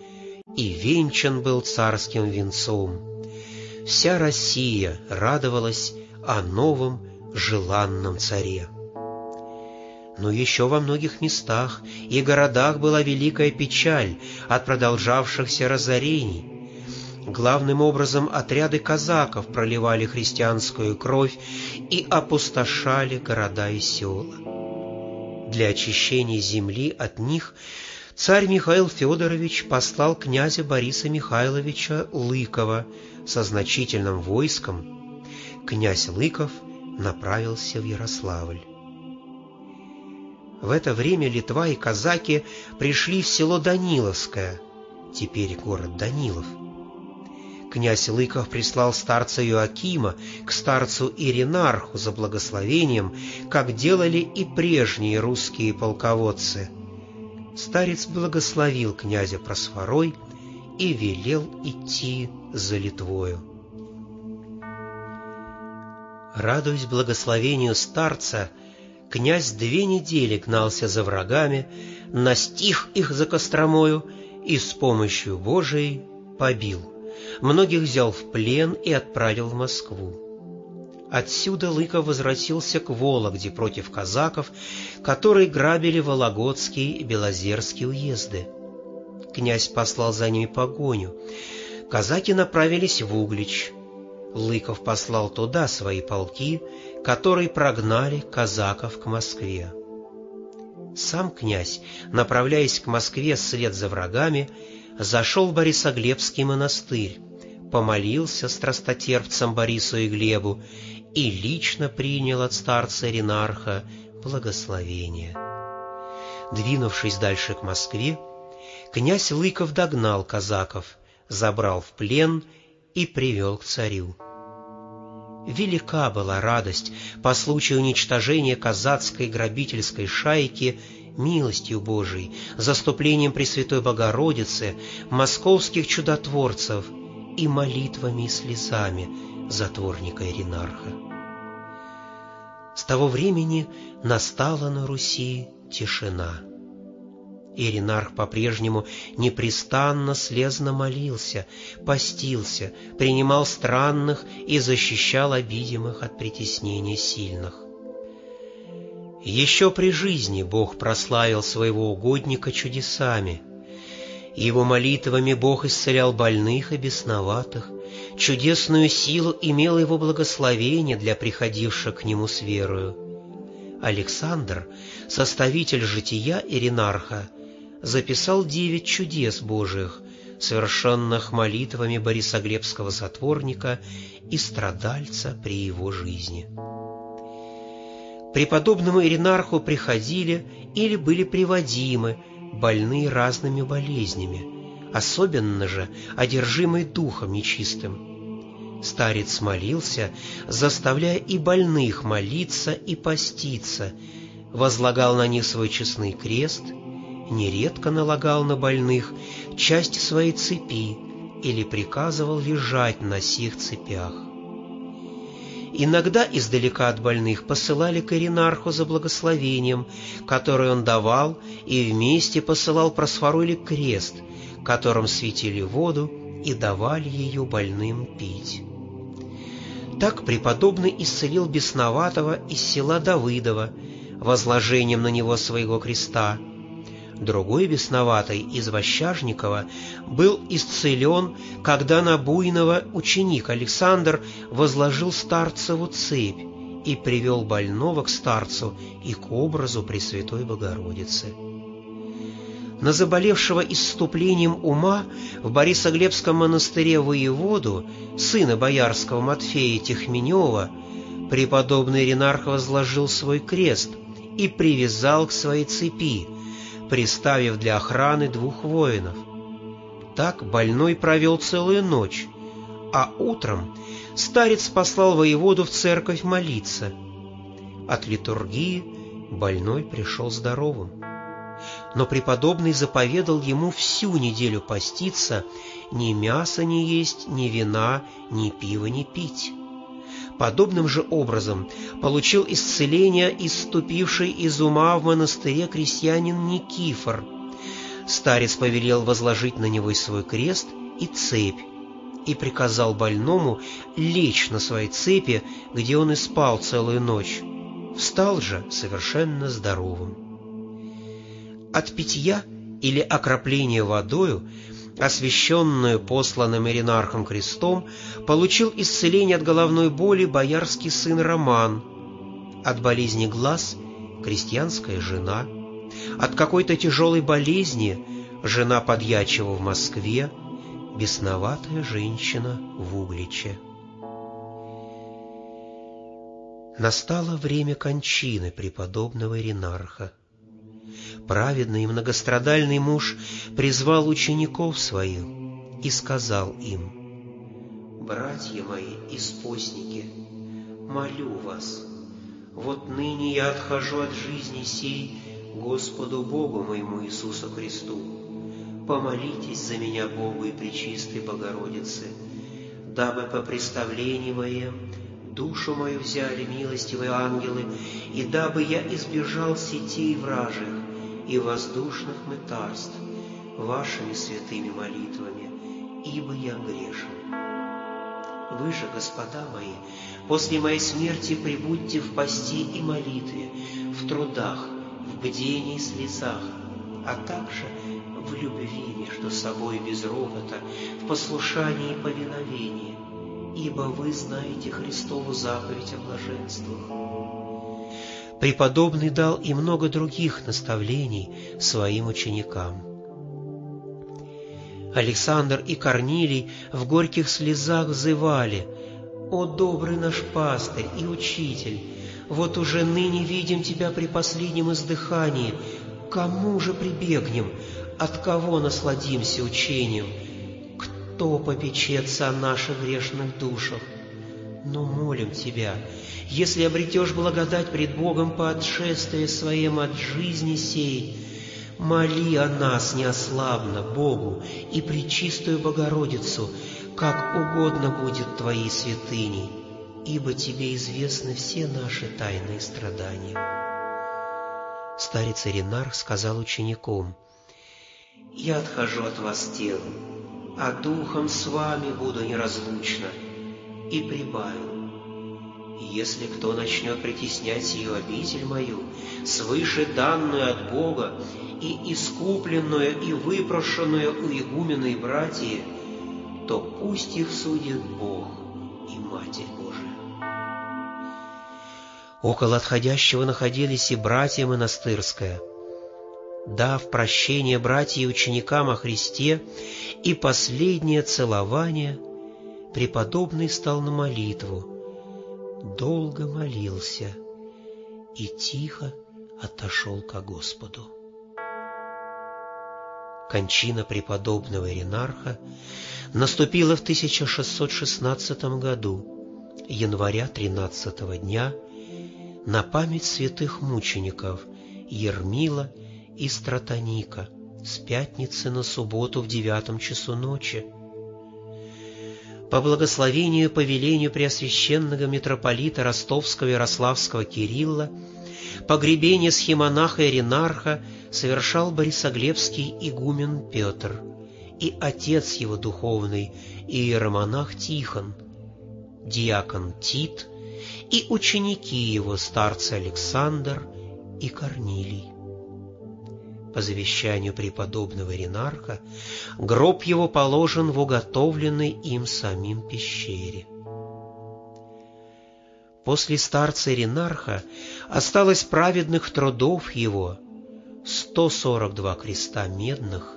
и венчан был царским венцом. Вся Россия радовалась о новом желанном царе. Но еще во многих местах и городах была великая печаль от продолжавшихся разорений. Главным образом отряды казаков проливали христианскую кровь и опустошали города и села. Для очищения земли от них царь Михаил Федорович послал князя Бориса Михайловича Лыкова со значительным войском. Князь Лыков направился в Ярославль. В это время Литва и казаки пришли в село Даниловское, теперь город Данилов. Князь Лыков прислал старца Иоакима к старцу Иринарху за благословением, как делали и прежние русские полководцы – старец благословил князя Просфорой и велел идти за Литвою. Радуясь благословению старца, князь две недели гнался за врагами, настиг их за Костромою и с помощью Божией побил. Многих взял в плен и отправил в Москву. Отсюда Лыков возвратился к Вологде против казаков, которые грабили Вологодские и Белозерские уезды. Князь послал за ними погоню. Казаки направились в Углич. Лыков послал туда свои полки, которые прогнали казаков к Москве. Сам князь, направляясь к Москве вслед за врагами, зашел в Борисоглебский монастырь, помолился страстотерпцам Борису и Глебу и лично принял от старца Ренарха благословение. Двинувшись дальше к Москве, князь Лыков догнал казаков, забрал в плен и привел к царю. Велика была радость по случаю уничтожения казацкой грабительской шайки милостью Божией, заступлением Пресвятой Богородицы, московских чудотворцев и молитвами и слезами затворника Иринарха. С того времени настала на Руси тишина. Иринарх по-прежнему непрестанно слезно молился, постился, принимал странных и защищал обидимых от притеснения сильных. Еще при жизни Бог прославил своего угодника чудесами. Его молитвами Бог исцелял больных и бесноватых, чудесную силу имел его благословение для приходивших к нему с верою. Александр, составитель жития Иринарха, записал девять чудес Божиих, совершенных молитвами Борисоглебского затворника и страдальца при его жизни. Преподобному Иринарху приходили или были приводимы больные разными болезнями, особенно же одержимый духом нечистым. Старец молился, заставляя и больных молиться и поститься, возлагал на них свой честный крест, нередко налагал на больных часть своей цепи или приказывал лежать на сих цепях. Иногда издалека от больных посылали к за благословением, которое он давал, и вместе посылал просфору или крест, которым светили воду и давали ее больным пить. Так преподобный исцелил бесноватого из села Давыдова возложением на него своего креста. Другой бесноватый из Вощажникова был исцелен, когда на буйного ученик Александр возложил старцеву цепь и привел больного к старцу и к образу Пресвятой Богородицы. На заболевшего исступлением ума в Борисоглебском монастыре воеводу, сына боярского Матфея Техменева, преподобный Ренарх возложил свой крест и привязал к своей цепи, приставив для охраны двух воинов. Так больной провел целую ночь, а утром старец послал воеводу в церковь молиться. От литургии больной пришел здоровым. Но преподобный заповедал ему всю неделю поститься, ни мяса не есть, ни вина, ни пива не пить. Подобным же образом получил исцеление иступивший из ума в монастыре крестьянин Никифор. Старец повелел возложить на него свой крест и цепь, и приказал больному лечь на своей цепи, где он и спал целую ночь. Встал же совершенно здоровым. От питья или окропления водою освященную посланным Иринархом крестом, получил исцеление от головной боли боярский сын Роман, от болезни глаз – крестьянская жена, от какой-то тяжелой болезни – жена подьячего в Москве, бесноватая женщина в Угличе. Настало время кончины преподобного Иринарха праведный и многострадальный муж призвал учеников своих и сказал им, «Братья мои и спостники, молю вас, вот ныне я отхожу от жизни сей Господу Богу моему Иисусу Христу. Помолитесь за меня Богу и Пречистой Богородице, дабы по представлении моем душу мою взяли милостивые ангелы, и дабы я избежал сетей вражих, и воздушных мытарств вашими святыми молитвами, ибо я грешен. Вы же, господа мои, после моей смерти прибудьте в пости и молитве, в трудах, в бдении и слезах, а также в любви между собой без ропота, в послушании и повиновении, ибо вы знаете Христову заповедь о блаженствах. Преподобный дал и много других наставлений своим ученикам. Александр и Корнилий в горьких слезах взывали «О добрый наш пастырь и учитель! Вот уже ныне видим Тебя при последнем издыхании. Кому же прибегнем? От кого насладимся учением? Кто попечется о наших грешных душах? Но молим Тебя, если обретешь благодать пред Богом по отшествии своим от жизни сей, моли о нас неослабно Богу и Пречистую Богородицу, как угодно будет Твоей святыней, ибо Тебе известны все наши тайные страдания. Старец Иринар сказал ученикам, «Я отхожу от вас телом, а духом с вами буду неразлучно» и прибавил, «Если кто начнет притеснять сию обитель мою, свыше данную от Бога и искупленную и выпрошенную у игумена и братья, то пусть их судит Бог и Матерь Божия». Около отходящего находились и братья монастырская. Дав прощение братьям и ученикам о Христе и последнее целование – преподобный стал на молитву, долго молился и тихо отошел ко Господу. Кончина преподобного Ренарха наступила в 1616 году, января 13 дня, на память святых мучеников Ермила и Стратоника с пятницы на субботу в девятом часу ночи, по благословению и повелению Преосвященного митрополита Ростовского и Ярославского Кирилла погребение схемонаха Иринарха совершал Борисоглебский игумен Петр и отец его духовный иеромонах Тихон, диакон Тит и ученики его старцы Александр и Корнилий. По завещанию преподобного Ренарха гроб его положен в уготовленной им самим пещере. После старца Ренарха осталось праведных трудов его сто сорок два креста медных,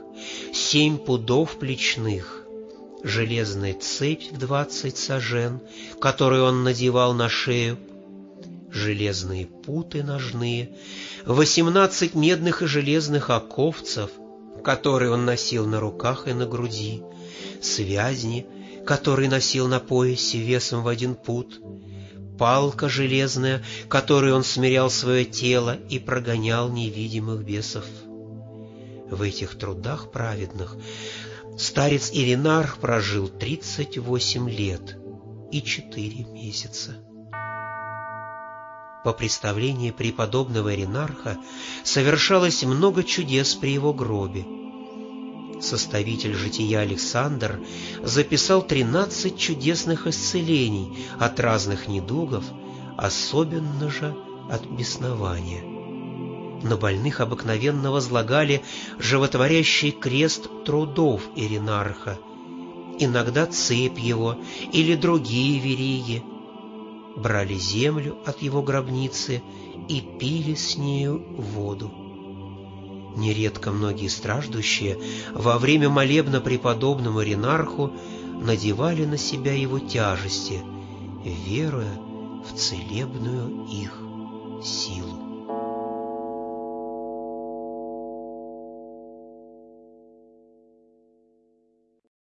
семь пудов плечных, железная цепь в двадцать сажен, которую он надевал на шею, железные путы ножные, восемнадцать медных и железных оковцев, которые он носил на руках и на груди, связни, которые носил на поясе весом в один пут, палка железная, которой он смирял свое тело и прогонял невидимых бесов. В этих трудах праведных старец Иринар прожил тридцать восемь лет и четыре месяца. По представлению преподобного Иринарха совершалось много чудес при его гробе — составитель жития Александр записал тринадцать чудесных исцелений от разных недугов, особенно же от беснования. На больных обыкновенно возлагали животворящий крест трудов Иринарха, иногда цепь его или другие вериги, брали землю от его гробницы и пили с нею воду. Нередко многие страждущие во время молебна преподобному Ренарху надевали на себя его тяжести, веруя в целебную их силу.